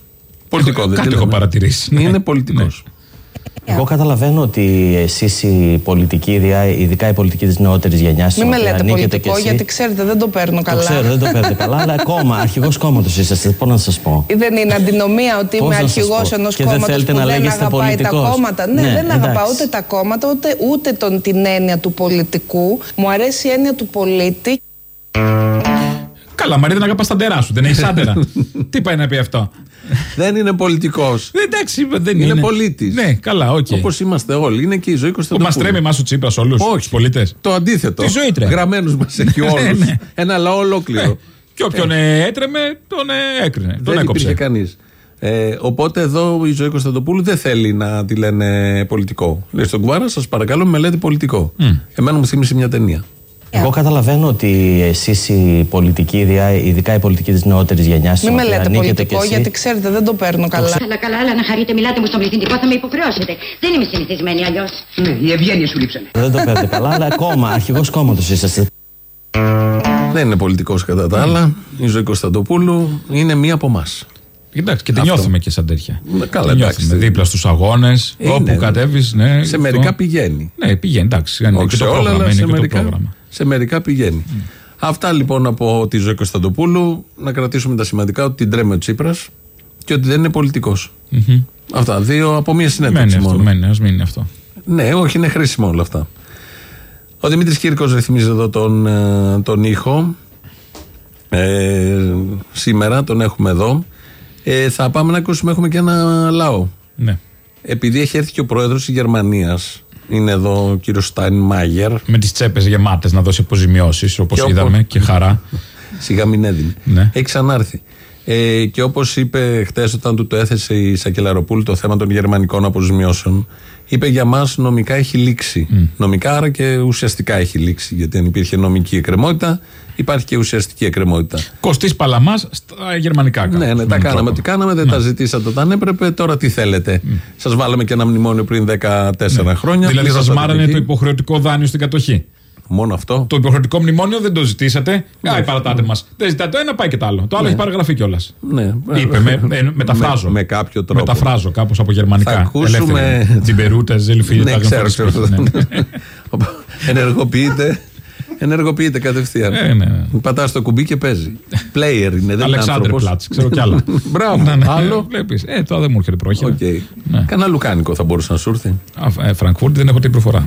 Πολιτικό Έχω- δεν κάτι τη έχω λέμε. παρατηρήσει, ναι. Είναι πολιτικό. Εγώ καταλαβαίνω ότι εσείς οι πολιτικοί, ειδικά- ειδικά η πολιτική της νεότερης γενιάς, Μην με λέτε πολιτικό, γιατί ξέρετε δεν το παίρνω Το καλά. ξέρω, δεν το παίρνετε καλά, αλλά [laughs] κόμμα, αρχηγός κόμματος είσαστε. Πώς να σας πω. Δεν είναι αντινομία ότι Πώς είμαι να σας αρχηγός πω. ενός Και δεν κόμματος θέλετε που να δεν λέγεστε αγαπάει τα πολιτικός. κόμματα. Ναι, Ναι, δεν εντάξει. αγαπάω ούτε τα κόμματα, ούτε, ούτε τον, την έννοια του πολιτικού. Μου αρέσει η έννοια του πολίτη. Καλά, Μαρία, δεν αγαπάς τα άντερά σου, δεν έχεις άντερα. [laughs] Τι πάει να πει αυτό; Δεν είναι πολιτικός. Ε, Εντάξει, δεν Είναι είναι. πολίτης. Ναι, καλά, οκ. Όπως είμαστε όλοι. Είναι και η ζωή Που Κωνσταντοπούλου. μας τρέμει εμάς ο Τσίπρας όλους τους Όχι. πολίτες. Το αντίθετο. Τη ζωή τρέμει. Γραμμένους μας έχει [laughs] Ναι, όλους. ναι. Ένα λαό ολόκληρο. Και όποιον ε, έτρεμε, τον ε, έκρινε. Τον Δεν έκοψε. υπήρχε κανείς. Ε, οπότε εδώ η ζωή Κωνσταντοπούλου δεν θέλει να τη λένε πολιτικό. Λέει στον Κουβάρα, σας παρακαλώ, με λέτε πολιτικό. Εμένα μου θύμισε μια ταινία. Εγώ καταλαβαίνω ότι εσείς οι πολιτικοί, ειδικά- ειδικά η πολιτική της νεότερης γενιάς, Μην με λέτε πολιτικό, γιατί ξέρετε δεν το παίρνω καλά. Καλά, καλά, αλλά να χαρείτε, μιλάτε μου στον πληθυντικό, θα με υποχρεώσετε. Δεν είμαι συνηθισμένη αλλιώς. Ναι, οι ευγένειε σου λείψανε. Δεν το παίρνετε καλά, αλλά κόμμα, αρχηγός κόμματος είσαστε. Δεν είναι πολιτικός κατά τα άλλα. Η ζωή Κωνσταντοπούλου είναι μία από εμάς. Εντάξει, και τη Αυτό. νιώθουμε και σαν τέτοια. Ναι, καλά, Τη εντάξει. νιώθουμε δίπλα στους αγώνες, Είναι, όπου ναι. κατέβεις. Ναι, Σε αυτό. μερικά πηγαίνει. Ναι, πηγαίνει, εντάξει. Είναι Όχι και σε το όλα, πρόγραμμα. Αλλά Είναι σε και το μερικά, πρόγραμμα. σε μερικά πηγαίνει. Αυτά λοιπόν από τη ζωή Κωνσταντοπούλου. Να κρατήσουμε τα σημαντικά ότι την τρέμει ο Τσίπρας και ότι δεν είναι πολιτικός. Αυτά. Δύο από μία συνέντευξη Μένει αυτό, μόνο. μένει, ας μείνει αυτό. Ναι, όχι, είναι χρήσιμο όλα αυτά. Ο Δημήτρης Κύρκος ρυθμίζει εδώ τον, ε, τον ήχο. Ε, σήμερα τον έχουμε εδώ. Ε, θα πάμε να ακούσουμε, έχουμε και ένα λαό. Ναι. Επειδή έχει έρθει και ο πρόεδρος της Γερμανίας, είναι εδώ ο κύριος Στάιν Μάγερ. Με τις τσέπες γεμάτες να δώσει αποζημιώσεις, όπως Και όπως- είδαμε, και χαρά. Σιγά μην έδινε. Ναι. Έχει ξανάρθει. Ε, και όπως είπε χτες, όταν του το έθεσε η Σακελαροπούλου το θέμα των γερμανικών αποζημιώσεων, είπε για μας νομικά έχει λήξει. Νομικά, άρα και ουσιαστικά έχει λήξει. Γιατί αν υπήρχε νομική εκκρεμότητα, υπάρχει και ουσιαστική εκκρεμότητα. Κωστής Παλαμάς στα γερμανικά. κάπως, Ναι, ναι, με τα έναν κάναμε. τρόπο. Τι κάναμε, δεν Ναι. τα ζητήσατε όταν έπρεπε. Τώρα τι θέλετε. Σας βάλαμε και ένα μνημόνιο πριν 14 χρόνια. Δηλαδή, σας πληρώσατε μάρανε εκεί. το υποχρεωτικό δάνειο στην κατοχή. Μόνο αυτό. Το υποχρεωτικό μνημόνιο δεν το ζητήσατε. Α, παρατάτε μας. Δεν ζητάτε το ένα, πάει και το άλλο. Το άλλο έχει παραγραφεί κιόλας. Ναι. Είπε, με, με- μεταφράζω. Με, με κάποιο τρόπο. Μεταφράζω κάπως από γερμανικά. Θα ακούσουμε- Τζιμπερούτε, ζελφί, Ναι, ξέρω, ξέρω. Ενεργοποιείται. Ενεργοποιείται κατευθείαν. Ε, ναι, ναι. Πατάς το κουμπί και παίζει. Player είναι, δεν είναι Αλεξάνδρ άνθρωπος. Πλάτς, ξέρω κι άλλα. [laughs] Μπράβο. Ναι, ναι, Άλλο. Βλέπεις. Ε, τώρα δεν μου έρχεται πρόχειρα. Οκ. Ναι. Κανένα λουκάνικο θα μπορούσε να σου έρθει. Α, ε, Φραγκφούρτη δεν έχω την προφορά.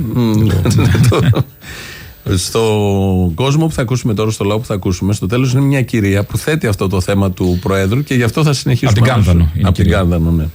Στο κόσμο που θα ακούσουμε τώρα, στο λαό που θα ακούσουμε, στο τέλος είναι μια κυρία που θέτει αυτό το θέμα του Προέδρου και γι' αυτό θα συνεχίσουμε. Απ' την αμέσως. Κάνδανο είναι η Απ' την κυρία. Κάνδανο, ναι.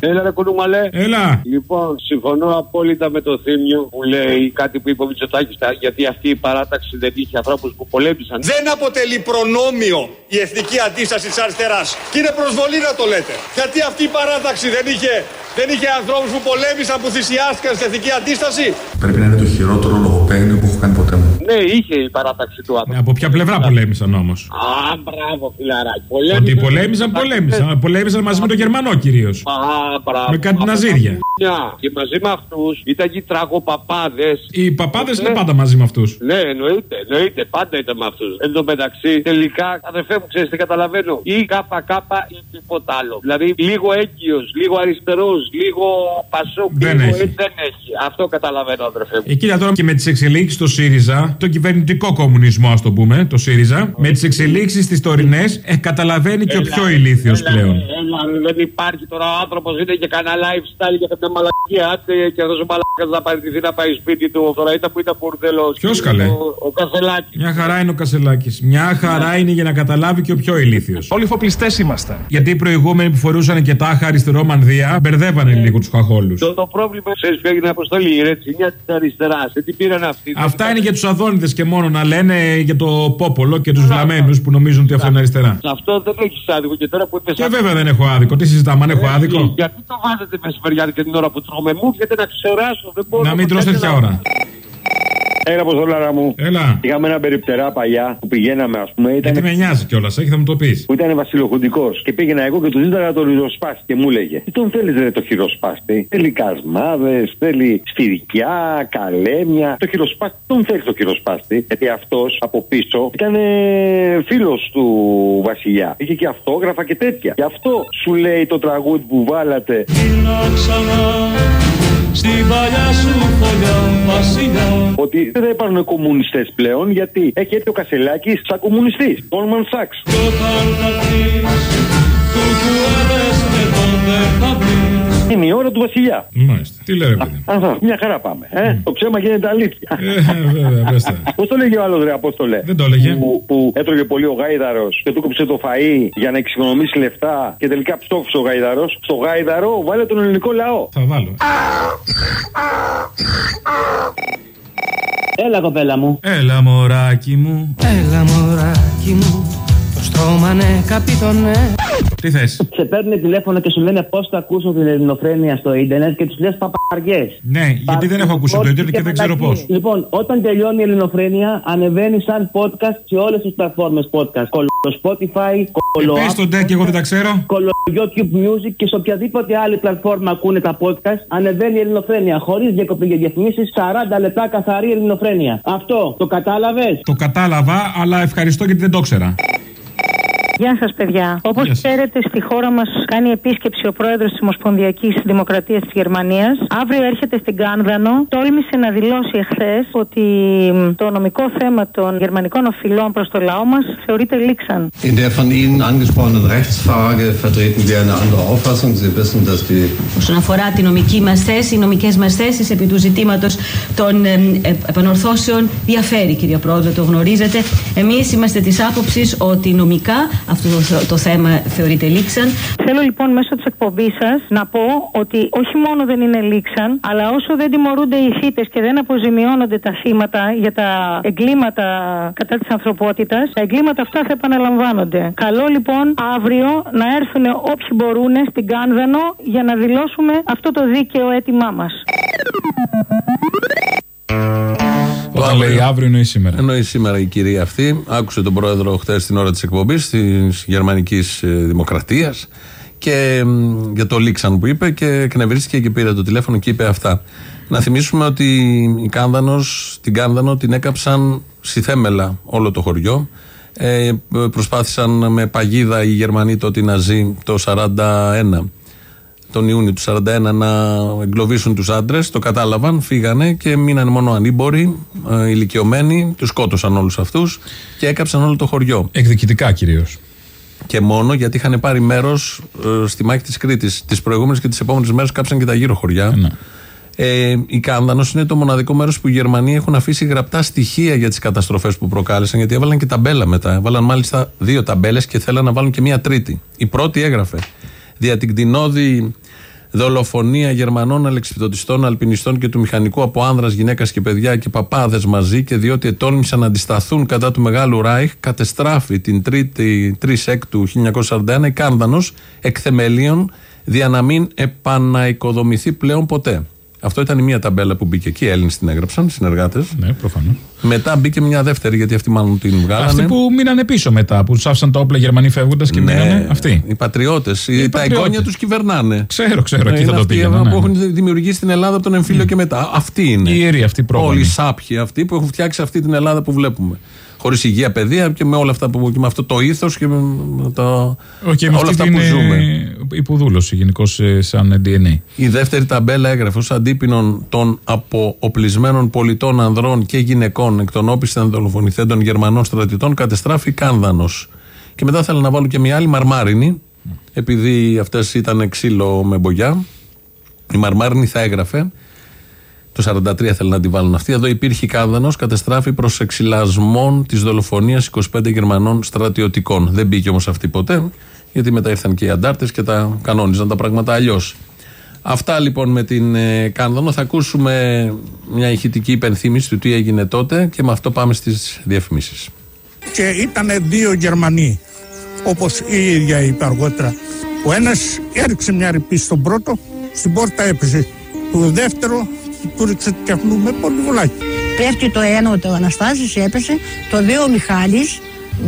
Έλα ρε κουνούμαλε. Έλα. Λοιπόν, συμφωνώ απόλυτα με το Θήμιο που λέει κάτι που είπε ο Μητσοτάκης γιατί αυτή η παράταξη δεν είχε ανθρώπους που πολέμησαν. Δεν αποτελεί προνόμιο η εθνική αντίσταση της αριστεράς. Και είναι προσβολή να το λέτε. Γιατί αυτή η παράταξη δεν είχε, δεν είχε ανθρώπους που πολέμησαν, που θυσιάστηκαν στην εθνική αντίσταση; Πρέπει να είναι το χειρότερο λογοπαίγνιο που έχω κάνει ποτέ μου. Ναι, είχε η παράταξη του άνθρωπου. Ναι, από ποια πλευρά πολέμησαν όμως; Α, μπράβο, φιλαράκι. Ότι πολέμησαν, πολέμησαν. Πολέμησαν μαζί με τον Γερμανό κυρίως. Α, μπράβο. Με κάτι Από τα ναζίρια. πουλιά. Και μαζί με αυτούς ήταν και οι τραγοπαπάδες. Οι παπάδες είναι πάντα μαζί με αυτούς. Ναι, εννοείται, εννοείται. Πάντα ήταν με αυτούς. Εν τω μεταξύ, τελικά, αδερφέ μου, ξέρεις τι καταλαβαίνω. Ή ΚΚ ή τίποτα άλλο. Δηλαδή, λίγο έγκυος, λίγο αριστερός, λίγο πασόκ. Δεν λίγο έχει. ε, δεν έχει. Αυτό καταλαβαίνω, αδερφέ μου. Ε, κοίτα τώρα και με τις εξελίξεις στο ΣΥΡΙΖΑ, το το κυβερνητικό κομμουνισμό, ας το πούμε, το ΣΥΡΙΖΑ, με τις εξελίξεις τις τωρινές, ε, καταλαβαίνει και ο πιο ηλίθιος πλέον. Έλα, δεν υπάρχει τώρα ο άνθρωπος, είναι και κανένα lifestyle και μια μαλακία. Άντε και αυτό ο μαλακάς να παραιτηθεί να πάει σπίτι του. Τώρα ήταν που ήταν μπουρδέλο. Ποιος καλέ; Ο, ο Κασελάκης. Μια χαρά είναι ο Κασελάκης. Μια χαρά είναι για να καταλάβει και ο πιο ηλίθιος. Όλοι φοπλιστές είμαστε. Γιατί οι προηγούμενοι που φορούσαν και τάχα αριστερό μανδύα μπερδεύανε λίγο τους χαχόλους. Το, το πρόβλημα, ξέρεις ποιο έγινε αποστολή, η ρετσινιά της αριστεράς. Ε, τι πήραν αυτοί. Αυτά είναι για τους αδόνιδε και μόνο να λένε για το πόπολο και τους βλαμμένους που νομίζουν ότι αυτό είναι αριστερά. Αυτό δεν έχεις άδικο και τώρα που είπες. Και βέβαια δεν έχω άδικο. Τι συζητάμε, αν έχω άδικο; Γιατί το βάζετε μεσημεριάτικα την ώρα που τρώμε μου, γιατί να ξεράσω, δεν μπορώ Να μην τρως τέτοια ώρα. Έλα, Αποστολάρα μου. Έλα. Είχαμε ένα περιπτερά παλιά που πηγαίναμε, ας πούμε. Ήταν... Γιατί με νοιάζει κιόλας, έχει θα μου το πεις. Που ήταν βασιλοχουντικός. Και πήγαινα εγώ και του ζήταγα το ριζοσπάστη και μου έλεγε Τι τον θέλεις, ρε το χειροσπάστη. Θέλει κασμάδες, θέλει σφυρικιά, καλέμια. Το χειροσπάστη τον θέλεις το χειροσπάστη. Γιατί αυτός από πίσω ήταν φίλος του βασιλιά. Είχε και αυτόγραφα και τέτοια. Γι' αυτό σου λέει το τραγούδι που βάλατε. Στην παλιά σου φωλιά βασιλιά Ότι δεν θα υπάρχουν κομμουνιστές πλέον γιατί έχει έρθει ο Κασελάκης σαν κομμουνιστής. Goldman Sachs. Κι όταν θα βρεις κουκουέδες με Είναι η ώρα του βασιλιά. Μάλιστα. Τι λέει, παιδί. Αχα, μια χαρά πάμε. Ε; Το ψέμα γίνεται αλήθεια. Ε, βέβαια, πες τα. Πώς το λέγε ο άλλος, ρε Απόστολε; Δεν το έλεγε. Που, που έτρωγε πολύ ο Γάιδαρος και του κόψε το φαΐ για να εξοικονομήσει λεφτά και τελικά ψόφισε ο Γάιδαρος. Στο Γάιδαρο βάλε τον ελληνικό λαό. Θα βάλω. Έλα, κοπέλα μου. Έλα, μωράκι μου. Έλα, μωράκι μου. Το στόμα ναι, καπίτονε. Τι θες; Σε παίρνει τηλέφωνο και σου λένε πώς θα ακούσω την ελληνοφρένεια στο ίντερνετ και τους λες παπαριέ. Ναι, γιατί δεν έχω ακούσει το ίντερνετ και δεν ξέρω πώς. Λοιπόν, όταν τελειώνει η ελληνοφρένεια, ανεβαίνει σαν podcast σε όλες τις πλατφόρμες podcast. Κολο Spotify, κολο Πε τον ντε και εγώ δεν τα ξέρω. κολο YouTube Music και σε οποιαδήποτε άλλη πλατφόρμα ακούνε τα podcast, ανεβαίνει η ελληνοφρένεια. Χωρίς διακοπή για διαφημίσεις, 40 λεπτά καθαρή ελληνοφρένεια. Αυτό το κατάλαβες; Το κατάλαβα, αλλά ευχαριστώ γιατί δεν το ήξερα. Γεια σας, παιδιά. Όπως Γεια σας. ξέρετε, στη χώρα μας κάνει επίσκεψη ο πρόεδρος της Ομοσπονδιακής Δημοκρατίας της Γερμανίας. Αύριο έρχεται στην Κάνδανο. Τόλμησε να δηλώσει εχθές ότι μ, το νομικό θέμα των γερμανικών οφειλών προς το λαό μας θεωρείται λήξαν. In der von Ihnen angesprochenen Rechtsfrage vertreten wir eine andere Auffassung. Sie wissen, dass die Όσον αφορά τη νομική μας θέση, οι νομικές μας θέσεις επί του ζητήματος των ε, ε, επανορθώσεων διαφέρει, κύριε Πρόεδρε, το γνωρίζετε. Εμείς είμαστε της άποψης ότι νομικά αυτό το, το θέμα θεωρείται λήξαν. Θέλω λοιπόν μέσω της εκπομπής σας να πω ότι όχι μόνο δεν είναι λήξαν, αλλά όσο δεν τιμωρούνται οι θύτε και δεν αποζημιώνονται τα θύματα για τα εγκλήματα κατά της ανθρωπότητας, τα εγκλήματα αυτά θα επαναλαμβάνονται. Καλό λοιπόν αύριο να έρθουν όποιοι μπορούν στην Κάνδανο για να δηλώσουμε αυτό το δίκαιο αίτημά μας. Όταν λέει αύριο εννοεί σήμερα. Εννοεί σήμερα η κυρία αυτή. Άκουσε τον πρόεδρο χθες την ώρα της εκπομπής της Γερμανικής Δημοκρατίας και μ, για το Λίξαν που είπε και εκνευρίστηκε και πήρε το τηλέφωνο και είπε αυτά. Να θυμίσουμε ότι η Κάνδανος, την Κάνδανο την έκαψαν στη Θέμελα όλο το χωριό. Ε, προσπάθησαν με παγίδα οι Γερμανοί τότε οι Ναζί το 41 τον Ιούνιο του 41 να εγκλωβίσουν τους άντρες το κατάλαβαν, φύγανε και μείνανε μόνο ανήμποροι, ε, ηλικιωμένοι, τους σκότωσαν όλους αυτούς και έκαψαν όλο το χωριό. Εκδικητικά κυρίως. Και μόνο γιατί είχαν πάρει μέρος στη μάχη της Κρήτης. Τις προηγούμενες και τις επόμενες μέρες κάψαν και τα γύρω χωριά. Ε, η Κάνδανος είναι το μοναδικό μέρος που οι Γερμανοί έχουν αφήσει γραπτά στοιχεία για τις καταστροφές που προκάλεσαν. Γιατί έβαλαν και ταμπέλα μετά. Έβαλαν μάλιστα δύο ταμπέλες και θέλαν να βάλουν και μία τρίτη. Η πρώτη έγραφε. Δια την κτηνόδη δολοφονία Γερμανών αλεξιπτωτιστών, αλπινιστών και του μηχανικού από άνδρας, γυναίκας και παιδιά και παπάδες μαζί και διότι ετόλμησαν να αντισταθούν κατά του Μεγάλου Ράιχ, κατεστράφει την 3η 3 Έκτου 1941 η Κάνδανος εκ θεμελίων δια να μην επαναοικοδομηθεί πλέον ποτέ. Αυτό ήταν η μία ταμπέλα που μπήκε εκεί. Οι Έλληνες την έγραψαν, συνεργάτες. Ναι, προφανώς. Μετά μπήκε μια δεύτερη, γιατί αυτοί μάλλον την βγάλανε. Αυτοί που μείνανε πίσω μετά, που του άφησαν τα όπλα οι Γερμανοί φεύγοντας και Ναι, μείνανε. Αυτοί. Οι πατριώτες. Τα πατριώτες. εγγόνια τους κυβερνάνε. Ξέρω, ξέρω, εκεί Είναι θα το αυτοί πήγαινα. ναι, που ναι. έχουν δημιουργήσει την Ελλάδα από τον εμφύλιο και μετά. Αυτοί είναι. Οι ιεροί, αυτοί οι πρόγονοι. Όλοι οι σάπιοι αυτοί που έχουν φτιάξει αυτή την Ελλάδα που βλέπουμε. Χωρίς υγεία, παιδεία και με όλα αυτά που. και με αυτό το ήθος και με το, Όχι, με όλα αυτή αυτά την που ε, ζούμε. υποδούλωση γενικώς σαν DNA. Η δεύτερη ταμπέλα έγραφε ως αντίπεινον των αποοπλισμένων πολιτών ανδρών και γυναικών εκ των όπισθεν δολοφονηθέντων Γερμανών στρατιωτών κατεστράφη Κάνδανος. Και μετά θέλω να βάλω και μια άλλη μαρμάρινη, επειδή αυτές ήταν ξύλο με μπογιά. Η μαρμάρινη θα έγραφε. Το 43 θέλω να τη βάλουν αυτή. Εδώ υπήρχε Κάνδανο, κατεστράφη προς εξυλασμών της δολοφονίας 25 Γερμανών στρατιωτικών. Δεν μπήκε όμως αυτή ποτέ, γιατί μετά ήρθαν και οι αντάρτες και τα κανόνιζαν τα πράγματα αλλιώς. Αυτά λοιπόν με την ε, Κάνδανο. Θα ακούσουμε μια ηχητική υπενθύμηση του τι έγινε τότε και με αυτό πάμε στις διαφημίσεις. και ήταν δύο Γερμανοί όπως η ίδια είπε αργότερα ο ένας έριξε μια ρηπή στον πρώτο στην πόρτα έπεσε το δεύτερο του ρίξε του κεφνού με πολύ βουλάκι Πέφτει το ένα, το Αναστάσης έπεσε, το δύο ο Μιχάλης,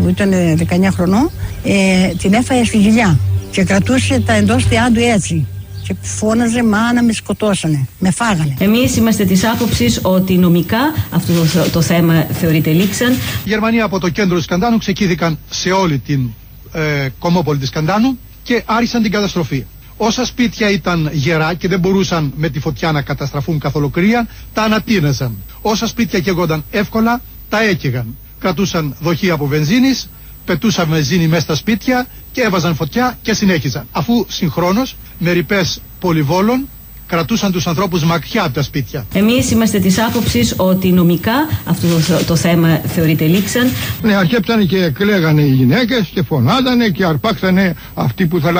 που ήταν ε, 19 χρονών, ε, την έφαγε στη γυλιά και κρατούσε τα εντός του έτσι. Και φώναζε μάνα με σκοτώσανε, με φάγανε. Εμείς είμαστε της άποψης ότι νομικά αυτό το, το θέμα θεωρείται λήξαν. Οι Γερμανοί από το κέντρο της Σκαντάνου ξεκίνηκαν σε όλη την ε, κομμόπολη της Σκαντάνου και άρχισαν την καταστροφή. Όσα σπίτια ήταν γερά και δεν μπορούσαν με τη φωτιά να καταστραφούν καθ' ολοκλήρια, τα ανατείναζαν. Όσα σπίτια καίγονταν εύκολα, τα έκαιγαν. Κρατούσαν δοχεία από βενζίνης, πετούσαν βενζίνη μέσα στα σπίτια και έβαζαν φωτιά και συνέχιζαν. Αφού συγχρόνως με ρηπές πολυβόλων κρατούσαν τους ανθρώπους μακριά από τα σπίτια. Εμείς είμαστε της άποψης ότι νομικά αυτό το, το θέμα θεωρείται λήξαν. Ναι, αρχέψανε και κλαίγανε οι γυναίκες και φωνάζανε και αρπάξανε αυτοί που θα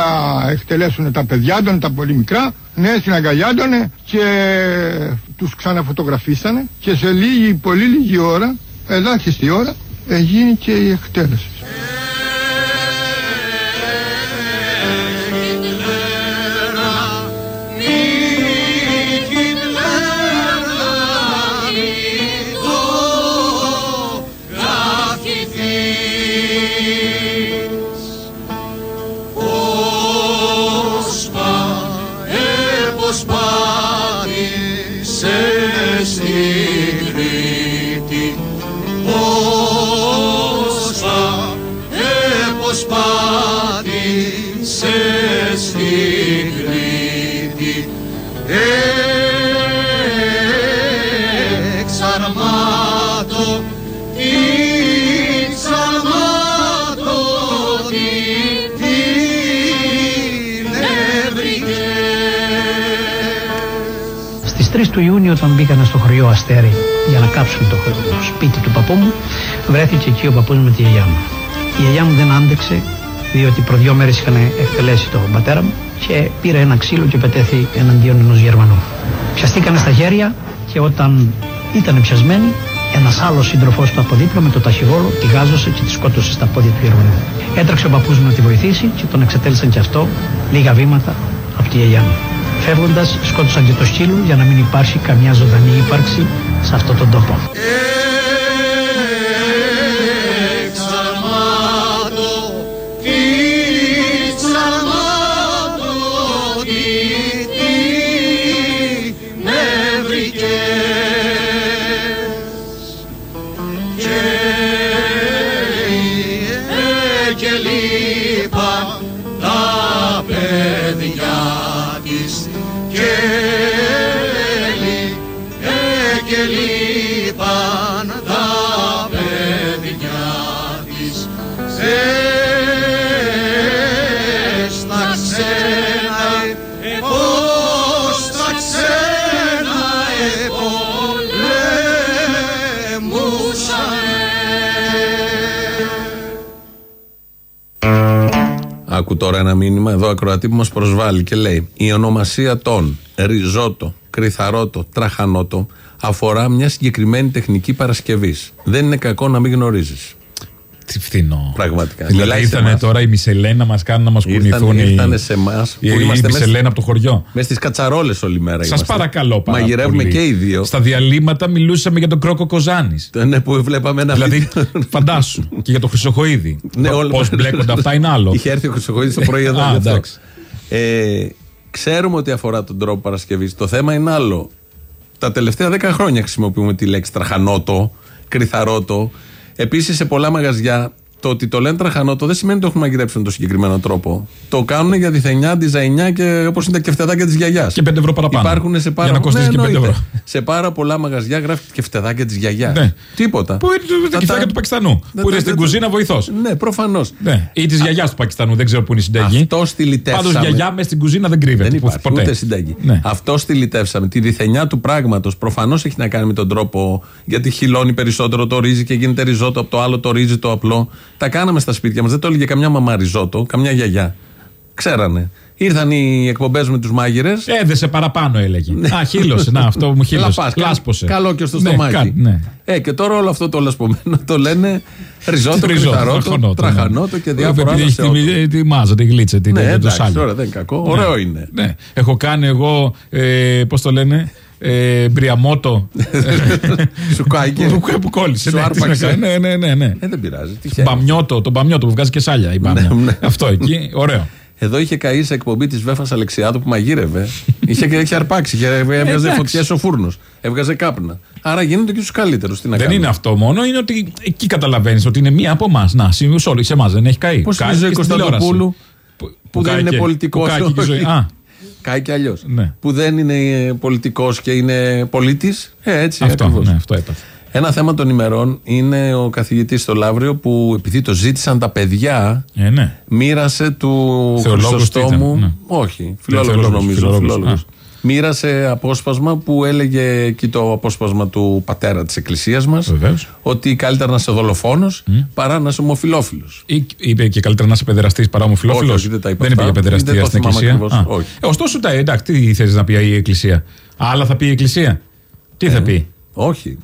εκτελέσουν τα παιδιά των, τα πολύ μικρά. Ναι, συναγκαλιάντωνε και τους ξαναφωτογραφίσανε και σε λίγη, πολύ λίγη ώρα, ελάχιστη ώρα, έγινε και η εκτέλεση. Του Ιούνιου όταν μπήκανε στο χωριό Αστέρι για να κάψουν το, χω- το σπίτι του παππού μου βρέθηκε εκεί ο παππούς μου με τη γιαγιά μου. Η γιαγιά μου δεν άντεξε διότι προ δυο μέρες είχαν εκτελέσει τον πατέρα μου και πήρε ένα ξύλο και πετέθη εναντίον ενός Γερμανού. Πιαστήκανε στα χέρια και όταν ήταν πιασμένοι ένας άλλος σύντροφός του από δίπλα με το ταχυγόλο τη γάζωσε και τη σκότωσε στα πόδια του Γερμανού. Έτρεξε ο παππούς μου να τη βοηθήσει και τον εξετέλισαν και αυτό λίγα βήματα από τη γιαγιά μου. Φεύγοντας, σκότωσαν και το σκύλο για να μην υπάρχει καμιά ζωντανή ύπαρξη σε αυτόν τον τόπο. Άκου τώρα ένα μήνυμα εδώ ακροατή που μας προσβάλλει και λέει: Η ονομασία των ριζότο, κρυθαρότο, τραχανότο αφορά μια συγκεκριμένη τεχνική παρασκευής. Δεν είναι κακό να μην γνωρίζεις. Τι φθηνό. Πραγματικά. Δηλαδή Μιλάει σε ήρθανε εμάς. τώρα οι Μισελέν να μας κάνουν να μας κουνηθούν. οι- Ήρθανε σε εμάς οι- που οι είμαστε μέσα- Μισελέν από το χωριό. Με στις κατσαρόλες όλη μέρα. Σας είμαστε. παρακαλώ πάρα Μαγειρεύουμε πολύ. και οι δύο. Στα διαλύματα μιλούσαμε για τον Κρόκο Κοζάνης. Ναι, που βλέπαμε ένα Δηλαδή, βίντεο. φαντάσου. και για το Χρυσοχοίδη. Ναι, όλα- Πώ μπλέκονται αυτά είναι άλλο. Είχε έρθει ο Χρυσοχοίδης το πρωί εδώ. Α, γι' αυτό. εντάξει. Ε, ξέρουμε ότι αφορά τον τρόπο Παρασκευής. Το θέμα είναι άλλο. Τα τελευταία 10 χρόνια χρησιμοποιούμε τη λέξη τραχανότο, κρυθαρότο. Επίσης σε πολλά μαγαζιά το ότι το λένε τραχανότο δεν σημαίνει ότι το έχουν μαγειρέψει με τον συγκεκριμένο τρόπο. Το κάνουν για διθενιά, διζαϊνιά και όπως είναι τα κεφτεδάκια της γιαγιάς. Και 5 ευρώ παραπάνω. Υπάρχουν σε πάρα, Για να κοστίζει και 5 εννοείται. ευρώ. σε πάρα πολλά μαγαζιά γράφει κεφτεδάκια της γιαγιάς. Ναι. Τίποτα. Πού είναι το κεφτάκι του Πακιστανού. Ναι, Που είναι ναι, στην ναι, κουζίνα βοηθός. Ναι, προφανώς. Ναι. Ή της γιαγιάς του Πακιστανού, δεν ξέρω πού είναι η συνταγή. Αυτό στυλιτεύσαμε. Πάντως γιαγιά μες στην κουζίνα δεν κρύβεται. Δεν που- υπάρχει ποτέ. ούτε συνταγή. Ναι. Αυτό στυλιτεύσαμε. Τη διθενιά του πράγματος προφανώς έχει να κάνει με τον τρόπο γιατί χυλώνει περισσότερο το ρύζι και γίνεται ριζότο από το άλλο το ρύζι το απλό. Τα κάναμε στα σπίτια μας. Δεν το έλεγε καμιά μαμά ριζότο, καμιά γιαγιά. Ξέρανε. Ήρθαν οι εκπομπές με τους μάγειρες. Έδεσε παραπάνω, έλεγε. Α, χύλωσε. Να, αυτό μου χύλωσε. Λαπάς, Λάσπωσε. Καλό και στο Ναι, στομάχι. κα- ναι. Ε, και τώρα όλο αυτό το λασπωμένο το λένε ριζότο, Ριζότο, κρυθαρότο, τραχανότο, τραχανότο ναι. και διάφορα Επειδή άλλα έχει σε τη, ό,τι. τη, τη μάζα, τη γλίτσα, τη Ναι, τέτοια, το εντάξει, σάλιο. τώρα δεν είναι κακό. Ναι. Ωραίο είναι. Ναι. Έχω κάνει εγώ, ε, πώς το λένε, ε, μπριαμότο. [laughs] Σου κάηκε. Που, που κόλλησε. Σου ναι, τι να άρπαξε. κάνω, ναι, ναι, ναι, ναι. Ε, δεν πειράζει. τυχαίνει. Μπαμιότο, το μπαμιότο που βγάζει και σάλια. Η μπάμια. Ναι, ναι. Αυτό εκεί, ωραίο. Εδώ είχε καεί σε εκπομπή της Βέφας Αλεξιάδου που μαγείρευε. [laughs] είχε, είχε αρπάξει, είχε, έβγαζε εντάξει. φωτιές ο φούρνος. Έβγαζε κάπνα. Άρα γίνονται και στους καλύτερους. Τι να Δεν κάνουμε. είναι αυτό μόνο, είναι ότι εκεί καταλαβαίνεις ότι είναι μία από εμάς. Να, σε όλου σε εμάς δεν έχει καεί. Πώς Κάει είναι η ζωή και στην Κωνσταντοπούλου τηλεόραση. που, που δεν κάει είναι και- πολιτικός. που κάει και η ζωή. Α. Κάει και αλλιώς. Ναι. Που δεν είναι πολιτικός και είναι πολίτης. Ε, έτσι Αυτό, ακριβώς. ναι, αυτό έπαθε. Ένα θέμα των ημερών είναι ο καθηγητής στο Λαύριο που επειδή το ζήτησαν τα παιδιά, Ε, ναι. μοίρασε του Θεολόγος Χρυσοστόμου. τι ήταν, ναι. Όχι, φιλόλογο θεολόγος, νομίζω. φιλόλογος, φιλόλογος. α. Μοίρασε απόσπασμα που έλεγε εκεί το απόσπασμα του πατέρα της Εκκλησίας μας Βεβαίως. ότι καλύτερα να είσαι δολοφόνος παρά να είσαι ομοφυλόφιλος. Ή είπε και καλύτερα να είσαι παιδεραστής παρά ομοφυλόφιλος; Όχι, όχι, δεν τα είπα Δεν είπε αυτά. για παιδεραστία Δεν το στην θυμάμαι Εκκλησία; ακριβώς. Α. Όχι. Ε, ωστόσο, τα, εντάξει, τι θες να πει η Εκκλησία; Άλλα θα πει η Εκκλησία; Τι Ε, θα πει; Όχι.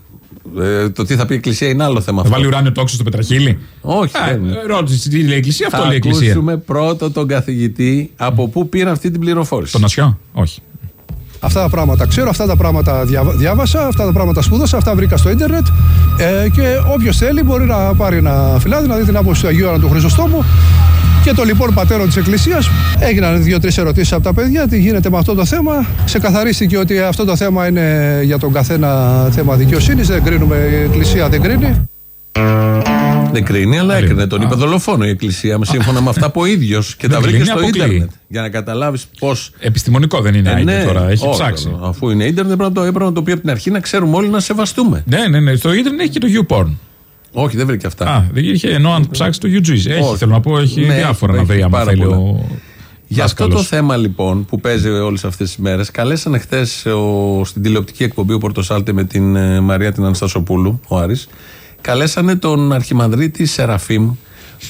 Ε, το τι θα πει η Εκκλησία είναι άλλο θέμα. Θα αυτό. βάλει ουράνιο τόξο στο πετραχύλι; Όχι, Α, δεν είναι. ε, Ρώτησες τι λέει η Εκκλησία, αυτό Θα λέει η Εκκλησία. ακούσουμε πρώτο τον καθηγητή από πού πήρε αυτή την πληροφόρηση. Το Νασιό, όχι. Αυτά τα πράγματα ξέρω, αυτά τα πράγματα διάβα- διάβασα, αυτά τα πράγματα σπούδασα, αυτά βρήκα στο ίντερνετ. Ε, και όποιος θέλει μπορεί να πάρει ένα φυλάδι, να δει την άποψη του Αγίου Άννα του Χρυσοστόμου. Και το λοιπόν πατέρων της Εκκλησίας. Έγιναν δύο-τρεις ερωτήσεις από τα παιδιά. Τι γίνεται με αυτό το θέμα. Ξεκαθαρίστηκε ότι αυτό το θέμα είναι για τον καθένα θέμα δικαιοσύνης. Δεν κρίνουμε, η Εκκλησία δεν κρίνει. Δεν κρίνει, αλλά έκρινε τον είπε δολοφόνο η Εκκλησία σύμφωνα με αυτά που ο ίδιος και Δεν τα βρήκε κρίνει, στο αποκλείει. ίντερνετ. Για να καταλάβεις πώ. Επιστημονικό δεν είναι άιντε τώρα, έχει Ε, ναι. όχι, ψάξει. Αφού είναι ίντερνετ, πρέπει να το, έπρεπε να το πει από την αρχή να ξέρουμε όλοι να σεβαστούμε. Ναι, ναι, ναι. Στο ίντερνετ έχει και το YouPorn. Όχι, δεν βρήκε αυτά. Α, δεν είχε, ενώ αν ψάξεις το UGs. Έχει, Όχι. θέλω να πω, έχει Ναι, διάφορα έχει, να βρει έχει άμα πάρα θέλει πολλά. ο. Για αυτό το δάσκαλος. θέμα λοιπόν που παίζει όλες αυτές τις μέρες, καλέσανε χθες στην τηλεοπτική εκπομπή ο Πορτοσάλτε με την ε, Μαρία την Αναστασοπούλου, ο Άρης, καλέσανε τον Αρχιμανδρίτη Σεραφείμ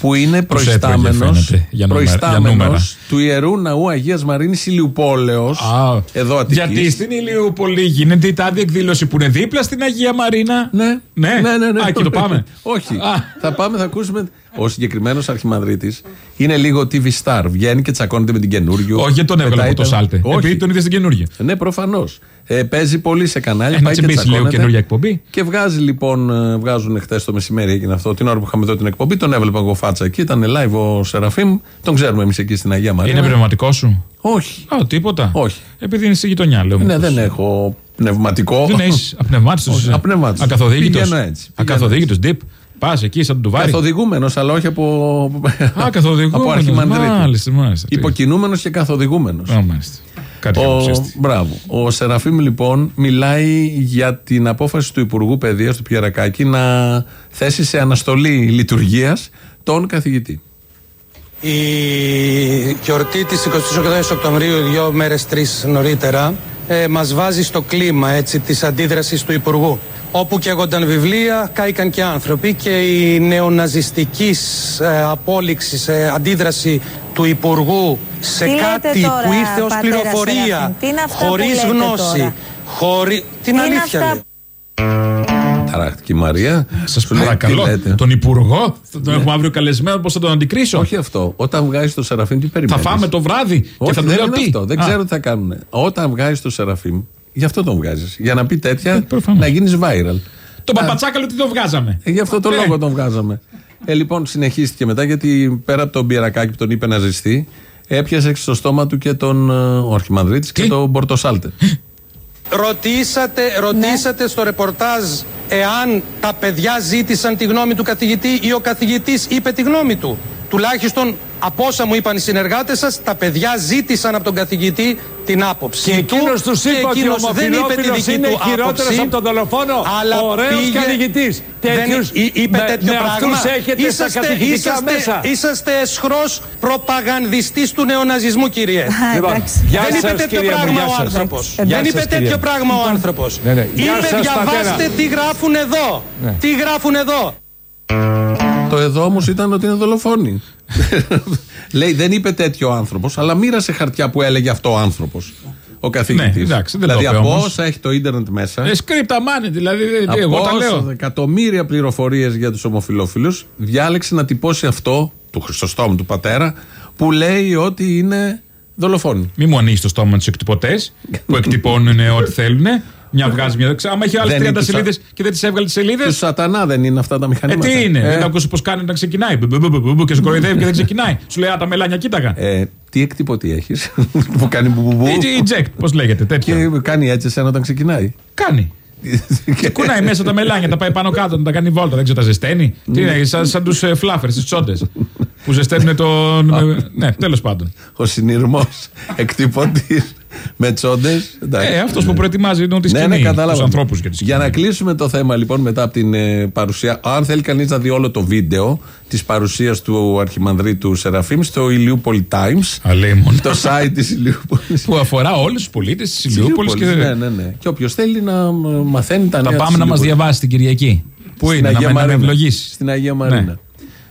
που είναι Τους έτρωγε, προϊστάμενος, φαίνεται, για νούμερα- για προϊστάμενος νούμερα. του Ιερού Ναού Αγίας Μαρίνης Ηλιουπόλεως Α, εδώ Αττικής. Γιατί στην Ηλιούπολη γίνεται η τάδε εκδήλωση που είναι δίπλα στην Αγία Μαρίνα. Ναι, ναι, ναι, ναι, ναι. Α, εκεί το πάμε. Όχι. Θα πάμε, θα ακούσουμε. Ο συγκεκριμένος Αρχιμανδρίτης είναι λίγο TV star. Βγαίνει και τσακώνεται με την καινούριο. Όχι, γιατί τον έβγαλε από το Σάλτε. Επειδή τον είδε στην καινούργια. Ναι, προφανώς. Ε, παίζει πολύ σε κανάλια. Ε, να πάει και τσιμπήσει λίγο τσακώνεται. καινούργια εκπομπή. Και βγάζει λοιπόν, ε, βγάζουν χτες το μεσημέρι έγινε αυτό, την ώρα που είχαμε εδώ την εκπομπή. Τον έβλεπα εγώ φάτσα εκεί. Ήταν live ο Σεραφείμ. Τον ξέρουμε εμείς εκεί στην Αγία Μαρία. Είναι πνευματικό σου; Όχι. Α, τίποτα. Όχι. Επειδή είναι στη γειτονιά, λέω. Ναι, μήπως. δεν έχω πνευματικό. Δεν έχεις [laughs] απνευμάτιστος. Όχι, απνευμάτιστος. Ακαθοδήγητο. Πηγαίνω έτσι, πηγαίνω Ακαθοδήγητο. Ντυπ. Πας εκεί σαν τον τουβάρι. Καθοδηγούμενος, αλλά όχι από. Α, καθοδηγούμενος. από αρχιμανδρίτης. Μάλιστα, μάλιστα. Υποκινούμενος και καθοδηγούμενος. Α, μάλιστα. Κάτι Ο, χαμοψίστη. μπράβο. Ο Σεραφείμ λοιπόν μιλάει για την απόφαση του Υπουργού Παιδείας του Πιερακάκη να θέσει σε αναστολή λειτουργίας τον καθηγητή. Η γιορτή της 28 Οκτωβρίου, δύο μέρες τρεις νωρίτερα, ε, μας βάζει στο κλίμα έτσι, της αντίδρασης του Υπουργού. Όπου καίγονταν βιβλία, κάηκαν και άνθρωποι και η νεοναζιστικής ε, απόλυξης, ε, αντίδραση του Υπουργού σε Τι λέτε κάτι τώρα, που ήρθε ως πατέρα πληροφορία, Σεραφείμ, τι είναι αυτά που χωρίς λέτε γνώση, τώρα; χωρί... την είναι αλήθεια αυτά λέει. Ταράχτηκε η Μαρία. Σας Σου λέει, τι παρακαλώ. λέτε; Τον Υπουργό. Θα τον έχουμε αύριο καλεσμένο. Πώς θα τον αντικρίσω; Όχι αυτό. Όταν βγάζει το Σεραφείμ, τι Θα περιμένει. φάμε το βράδυ και Όχι, θα του δεν λέω είναι τι. αυτό. Δεν Α. ξέρω τι θα κάνουν. Όταν βγάζει το Σεραφείμ, γι' αυτό τον βγάζεις. Για να πει τέτοια, Ε, προφανώς. να γίνεις viral. Τον παπατσάκαλο τι τον βγάζαμε; Ε, γι' αυτό το Ε. λόγο τον βγάζαμε. Ε, λοιπόν, συνεχίστηκε μετά γιατί πέρα από τον Πιερακάκη που τον είπε να ζεστεί, έπιασε στο στόμα του και τον ε, ο Αρχιμανδρίτης και τον Πορτοσάλτε. Ρωτήσατε, ρωτήσατε στο ρεπορτάζ εάν τα παιδιά ζήτησαν τη γνώμη του καθηγητή ή ο καθηγητής είπε τη γνώμη του. Τουλάχιστον από όσα μου είπαν οι συνεργάτες σας, τα παιδιά ζήτησαν από τον καθηγητή την άποψη Και του εκείνος τους και είπε ότι ο εκείνος δεν είπε τη Ομοφυλόφιλος δική είναι του χειρότερος άποψη, από τον δολοφόνο. αλλά Ωραίος πήγε- καθηγητής. Δεν Τέτοιους- εί- είπε με- τέτοιο με πράγμα. αυτούς έχετε στα καθηγητικά είσαστε, μέσα. είσαστε εσχρός προπαγανδιστής του νεοναζισμού κύριε. Λοιπόν, γεια δεν είπε σας, τέτοιο κυρία μου, πράγμα γεια ο σας. άνθρωπος. Ε, γεια Δεν είπε σας, κυρία τέτοιο μου. πράγμα ο άνθρωπος. Ναι, ναι. Γεια Είπε σας, διαβάστε πατέρα. τι γράφουν εδώ. Ναι. Τι γράφουν εδώ. Το εδώ όμως ήταν ότι είναι δολοφόνοι. [laughs] Λέει δεν είπε τέτοιο άνθρωπος, αλλά μοίρασε χαρτιά που έλεγε αυτό ο άνθρωπος. Ο καθηγητής. Ναι, εντάξει, δεν το δηλαδή είπε από όμως. όσα έχει το ίντερνετ μέσα. Ε, σκρίπτα μάνι, δηλαδή. ε, από εγώ τα όσα λέω. εκατομμύρια πληροφορίες για τους ομοφυλόφιλου, διάλεξε να τυπώσει αυτό του Χρυσοστόμου του πατέρα, που λέει ότι είναι δολοφόνοι. Μη μου ανοίξει το στόμα τους εκτυπωτές που εκτυπώνουν ό,τι θέλουν. Μια βγάζει μια δεξιά. Άμα έχει άλλες Δεν 30 είναι τους σα- σελίδες και δεν τις έβγαλε τις σελίδε. Τους σατανά δεν είναι αυτά τα Ε, μηχανήματα. τι είναι, Ε, δεν ακούσει πώς κάνει να ξεκινάει. Μπου, μπου, μπου, μπου, μπου, Και σε κοροϊδεύει και δεν ξεκινάει. [laughs] Σου λέει Α, τα μελάνια κοίταγα. ε, τι εκτυπωτή έχεις; [laughs] Που κάνει μπουμπουμπού. Ή eject, πώς λέγεται, τέτοιο. Και κάνει έτσι εσένα όταν ξεκινάει. Κάνει. [laughs] Και κουνάει μέσα τα μελάνια, τα πάει πάνω κάτω, να τα κάνει βόλτα. Δεν ξέρω, τα ζεσταίνει. Τι είναι, σαν, σαν τους φλάφερ, τι τσόντες. Που ζεσταίνουν τον. ναι, τέλος πάντων. Ο συνειρμός εκτυπωτής με τσόντες. Ε, αυτός που προετοιμάζει είναι τη Ναι, σκηνή. ναι, κατάλαβα. Του ανθρώπους για τη σκηνή. Για να κλείσουμε το θέμα λοιπόν μετά από την ε, παρουσία. Αν θέλει κανείς να δει όλο το βίντεο της παρουσίας του Αρχιμανδρίτου Σεραφείμ στο Ηλιούπολη Times. Αλίμον. Το site της Ηλιούπολη. που αφορά όλους τους πολίτες της Ηλιούπολη. Και... Ναι, ναι, ναι. Και όποιος θέλει να ε, μαθαίνει τα Θα νέα. πάμε της να μας Ηλιούπολης. διαβάσει την Κυριακή. Πού Στην είναι, Αγία να, με- να με Μαρίνα. ευλογήσεις. Στην Αγία Μαρίνα.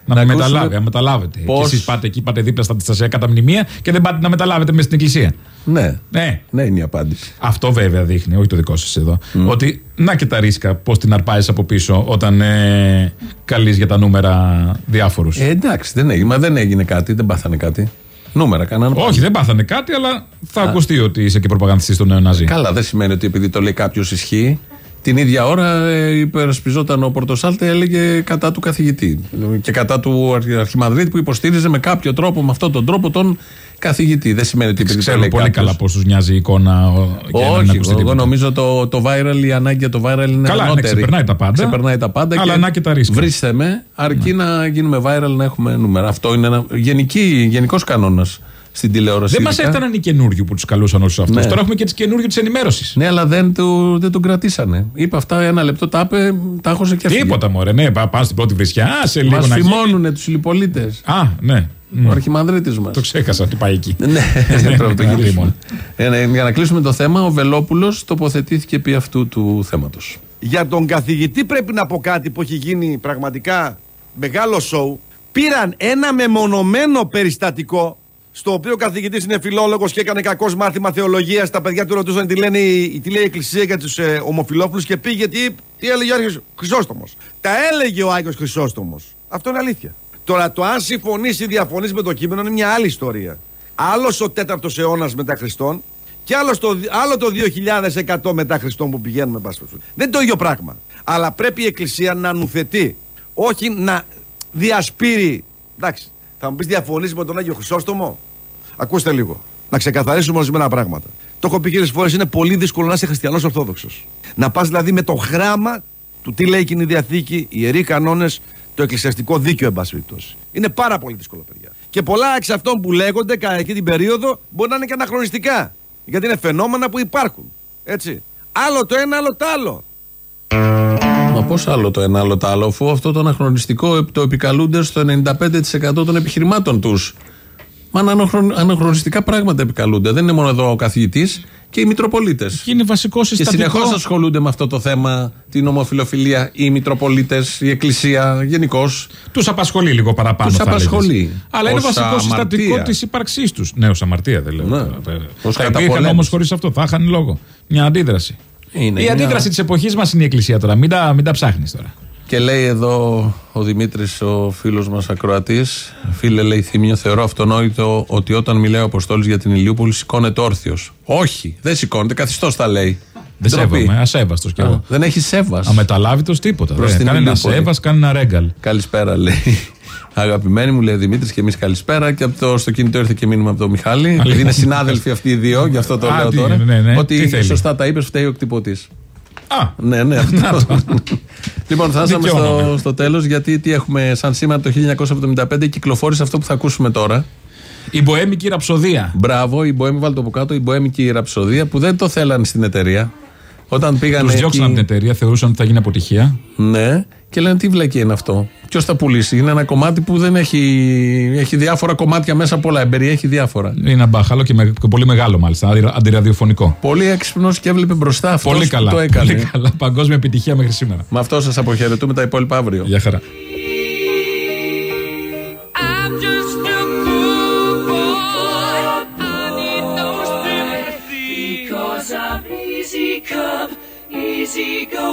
Ναι. Να, Να με ακούσουμε μεταλάβει, να μεταλάβετε. πώς- Και εσείς πάτε εκεί, πάτε δίπλα στα αντιστασιακά τα μνημεία και δεν πάτε να μεταλάβετε μέσα στην εκκλησία. Ναι. Ναι. Ναι, είναι η απάντηση. Αυτό βέβαια δείχνει, όχι το δικό σας εδώ, ότι να και τα ρίσκα πώς την αρπάζεις από πίσω όταν ε, καλείς για τα νούμερα διάφορους. Ε, εντάξει, δεν έγινε, μα δεν έγινε κάτι, δεν πάθανε κάτι. Νούμερα κανέναν. όχι, δεν πάθανε κάτι, αλλά θα ακουστεί ότι είσαι και προπαγανδιστής του νεοναζί. Καλά, δεν σημαίνει ότι επειδή το λέει κάποιος ισχύει. Την ίδια ώρα ε, υπερασπιζόταν ο Πορτοσάλτε, έλεγε κατά του καθηγητή. Και κατά του Αρχ- Αρχιμανδρίτη που υποστήριζε με κάποιο τρόπο, με αυτόν τον τρόπο, τον καθηγητή. Δεν σημαίνει ότι επειδή το Ξέρω λέει πολύ κάποιος- καλά πώς τους νοιάζει η εικόνα ο- για να μην Όχι, ακουστεί εγώ τίποτα. νομίζω το, το viral, η ανάγκη για το viral είναι Καλά, ναι, ανώτερη. ξεπερνάει τα πάντα. Ξεπερνάει τα πάντα Αλλά να και τα ρίσκα. Βρίστε με, αρκεί να γίνουμε viral, να έχουμε νούμερα. Αυτό είναι ένα γενική, γενικός κανόνας στην τηλεόραση. Δεν μας ειδικά. έφταναν οι καινούριου που τους καλούσαν όλους αυτούς. Ναι. Τώρα έχουμε και τις καινούριου της ενημέρωσης. Ναι, αλλά δεν, του, δεν τον κρατήσανε. Είπε αυτά ένα λεπτό, τα είπε, τα έχωσε και έφυγε. Τίποτα μωρέ, ναι, πά- πάμε στην πρώτη βρισιά. Α, σε λίγο Μας να γίνει. φημώνουνε τους λιπολίτες. Α, ναι. Ο αρχιμανδρίτης μας. Το ξέχασα τι πάει εκεί. [laughs] Ναι, πρέπει να το Αλίμον. γυρίσουμε. Ε, ναι, Για να κλείσουμε το θέμα, ο Βελόπουλος τοποθετήθηκε επί αυτού του θέματος. Για τον καθηγητή πρέπει να πω κάτι που έχει γίνει πραγματικά μεγάλο σοου. Πήραν ένα μεμονωμένο περιστατικό στο οποίο ο καθηγητής είναι φιλόλογος και έκανε κακός μάθημα θεολογίας. Τα παιδιά του ρωτούσαν τι, λένε, η- τι λέει η Εκκλησία για τους ε, ομοφιλόφιλους και πήγε τι, τι έλεγε ο Άγιος Χρυσόστομος. Τα έλεγε ο Άγιος Χρυσόστομος. Αυτό είναι αλήθεια. Τώρα το αν συμφωνείς ή διαφωνείς με το κείμενο είναι μια άλλη ιστορία. Άλλος ο τέταρτος αιώνας μετά Χριστόν και άλλος το, άλλο το 2100 μετά Χριστόν που πηγαίνουμε πάση περιπτώσει. Δεν είναι το ίδιο πράγμα. Αλλά πρέπει η Εκκλησία να νουθετεί, όχι να διασπείρει. Εντάξει, θα μου πεις διαφωνήσει με τον Άγιο Χρυσόστομο; Ακούστε λίγο. Να ξεκαθαρίσουμε ορισμένα πράγματα. Το έχω πει χίλιε φορές, είναι πολύ δύσκολο να είσαι χριστιανός Ορθόδοξος. Να πας δηλαδή με το γράμμα του τι λέει εκείνη η διαθήκη, οι ιεροί κανόνες, το εκκλησιαστικό δίκαιο, εν πάση περιπτώσει. Είναι πάρα πολύ δύσκολο, παιδιά. Και πολλά εξ αυτών που λέγονται κατά εκείνη την περίοδο μπορεί να είναι και αναχρονιστικά. Γιατί είναι φαινόμενα που υπάρχουν. Έτσι. Άλλο το ένα, άλλο το άλλο. Μα πώς άλλο το ένα, άλλο το άλλο, αφού αυτό το αναχρονιστικό το επικαλούνται στο 95% των επιχειρημάτων τους. Μα αναχρον, αναχρονιστικά πράγματα επικαλούνται. Δεν είναι μόνο εδώ ο καθηγητής και οι Μητροπολίτες. Και είναι βασικό Και συστατικό. συνεχώς ασχολούνται με αυτό το θέμα, την ομοφιλοφιλία, οι Μητροπολίτες, η Εκκλησία γενικώς. Τους απασχολεί λίγο παραπάνω. Τους θα έλεγες. απασχολεί. Αλλά είναι Ως βασικό συστατικό αμαρτία. της ύπαρξής τους. Ναι, ως αμαρτία δεν λέω. Ναι. τώρα. Ως Θα υπήρχαν καταπολέμηση. όμως χωρίς αυτό. Θα είχαν λόγο. Μια αντίδραση. Είναι, η είναι αντίδραση της εποχής μας είναι η Εκκλησία τώρα. Μην τα, μην τα ψάχνεις τώρα. Και λέει εδώ ο Δημήτρης, ο φίλος μας ακροατής, φίλε λέει Θήμιο, θεωρώ αυτονόητο ότι όταν μιλάει ο Αποστόλης για την Ηλιούπολη σηκώνεται όρθιος. Όχι, δεν σηκώνεται, καθιστό τα λέει. Δεν Ντροπή. σέβομαι. Ασέβαστος κι Α, εγώ. Δεν έχει σέβας. Αμεταλάβητο τίποτα. Προς δεν. την Κάνει ένα Ηλιούπολη. σέβας, κάνει ένα ρέγκαλ. Καλησπέρα, λέει. Αγαπημένοι μου, λέει ο Δημήτρης, και εμείς καλησπέρα. Και από το, στο κινητό ήρθε και μήνυμα από τον Μιχάλη. Επειδή είναι συνάδελφοι αυτοί οι δύο, γι' αυτό το Α, λέω τι, τώρα. ναι, ναι. Τι Ότι θέλει. σωστά τα είπες, φταίει ο κτυπωτή. Α, ναι, ναι, αυτό. λοιπόν, φτάσαμε Δίκιο στο, όνομα. στο τέλος γιατί τι έχουμε σαν σήμερα το 1975 κυκλοφόρησε αυτό που θα ακούσουμε τώρα. Η Μποέμικη Ραψοδία. Μπράβο, η Μποέμη, βάλτε το από κάτω, η Μποέμικη Ραψοδία που δεν το θέλανε στην εταιρεία. Όταν πήγαν. Του διώξαν από την εταιρεία, θεωρούσαν ότι θα γίνει αποτυχία. Ναι, και λένε τι βλακή είναι αυτό; Ποιος θα πουλήσει; Είναι ένα κομμάτι που δεν έχει. Έχει διάφορα κομμάτια μέσα από όλα. Εμπεριέχει διάφορα. Είναι ένα μπάχαλο και, με- και πολύ μεγάλο μάλιστα, αντι- αντιραδιοφωνικό. Πολύ έξυπνος και έβλεπε μπροστά αυτός Πολύ που καλά. το έκανε. Πολύ καλά. Παγκόσμια επιτυχία μέχρι σήμερα. Με αυτό σας αποχαιρετούμε τα υπόλοιπα αύριο. Γεια χαρά. I'm just a poor boy. I need no sympathy. Because I'm easy come, easy go.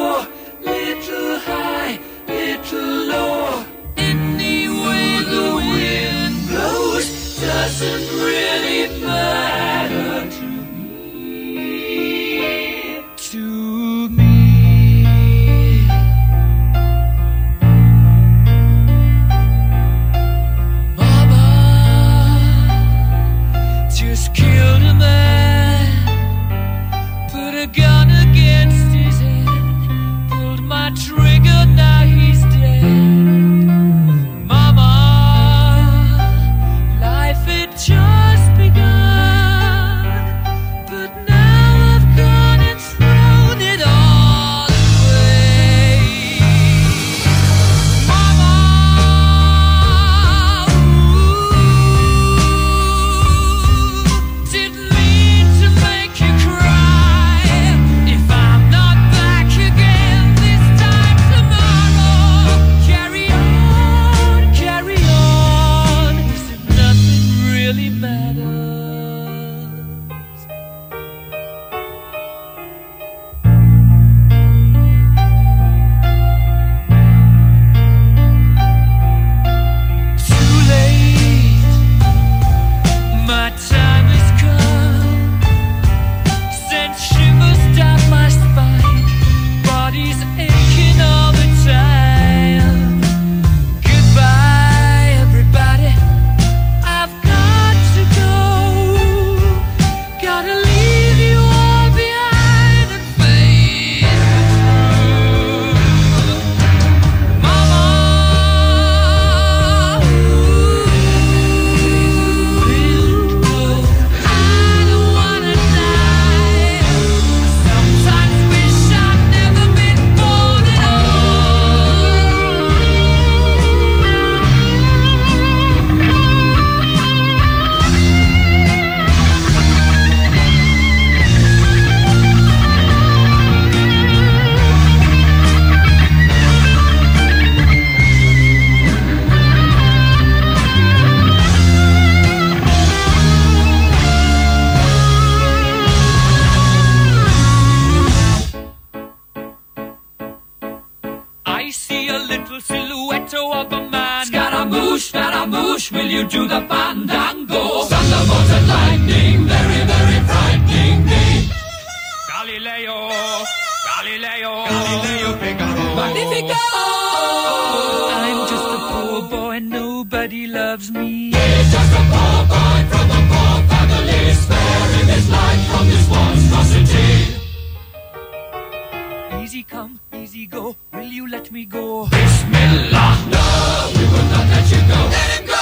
Nobody loves me. He's just a poor boy from a poor family, sparing his life from this monstrosity. Easy come, easy go. Will you let me go? Bismillah. No, we will not let you go. Let him go.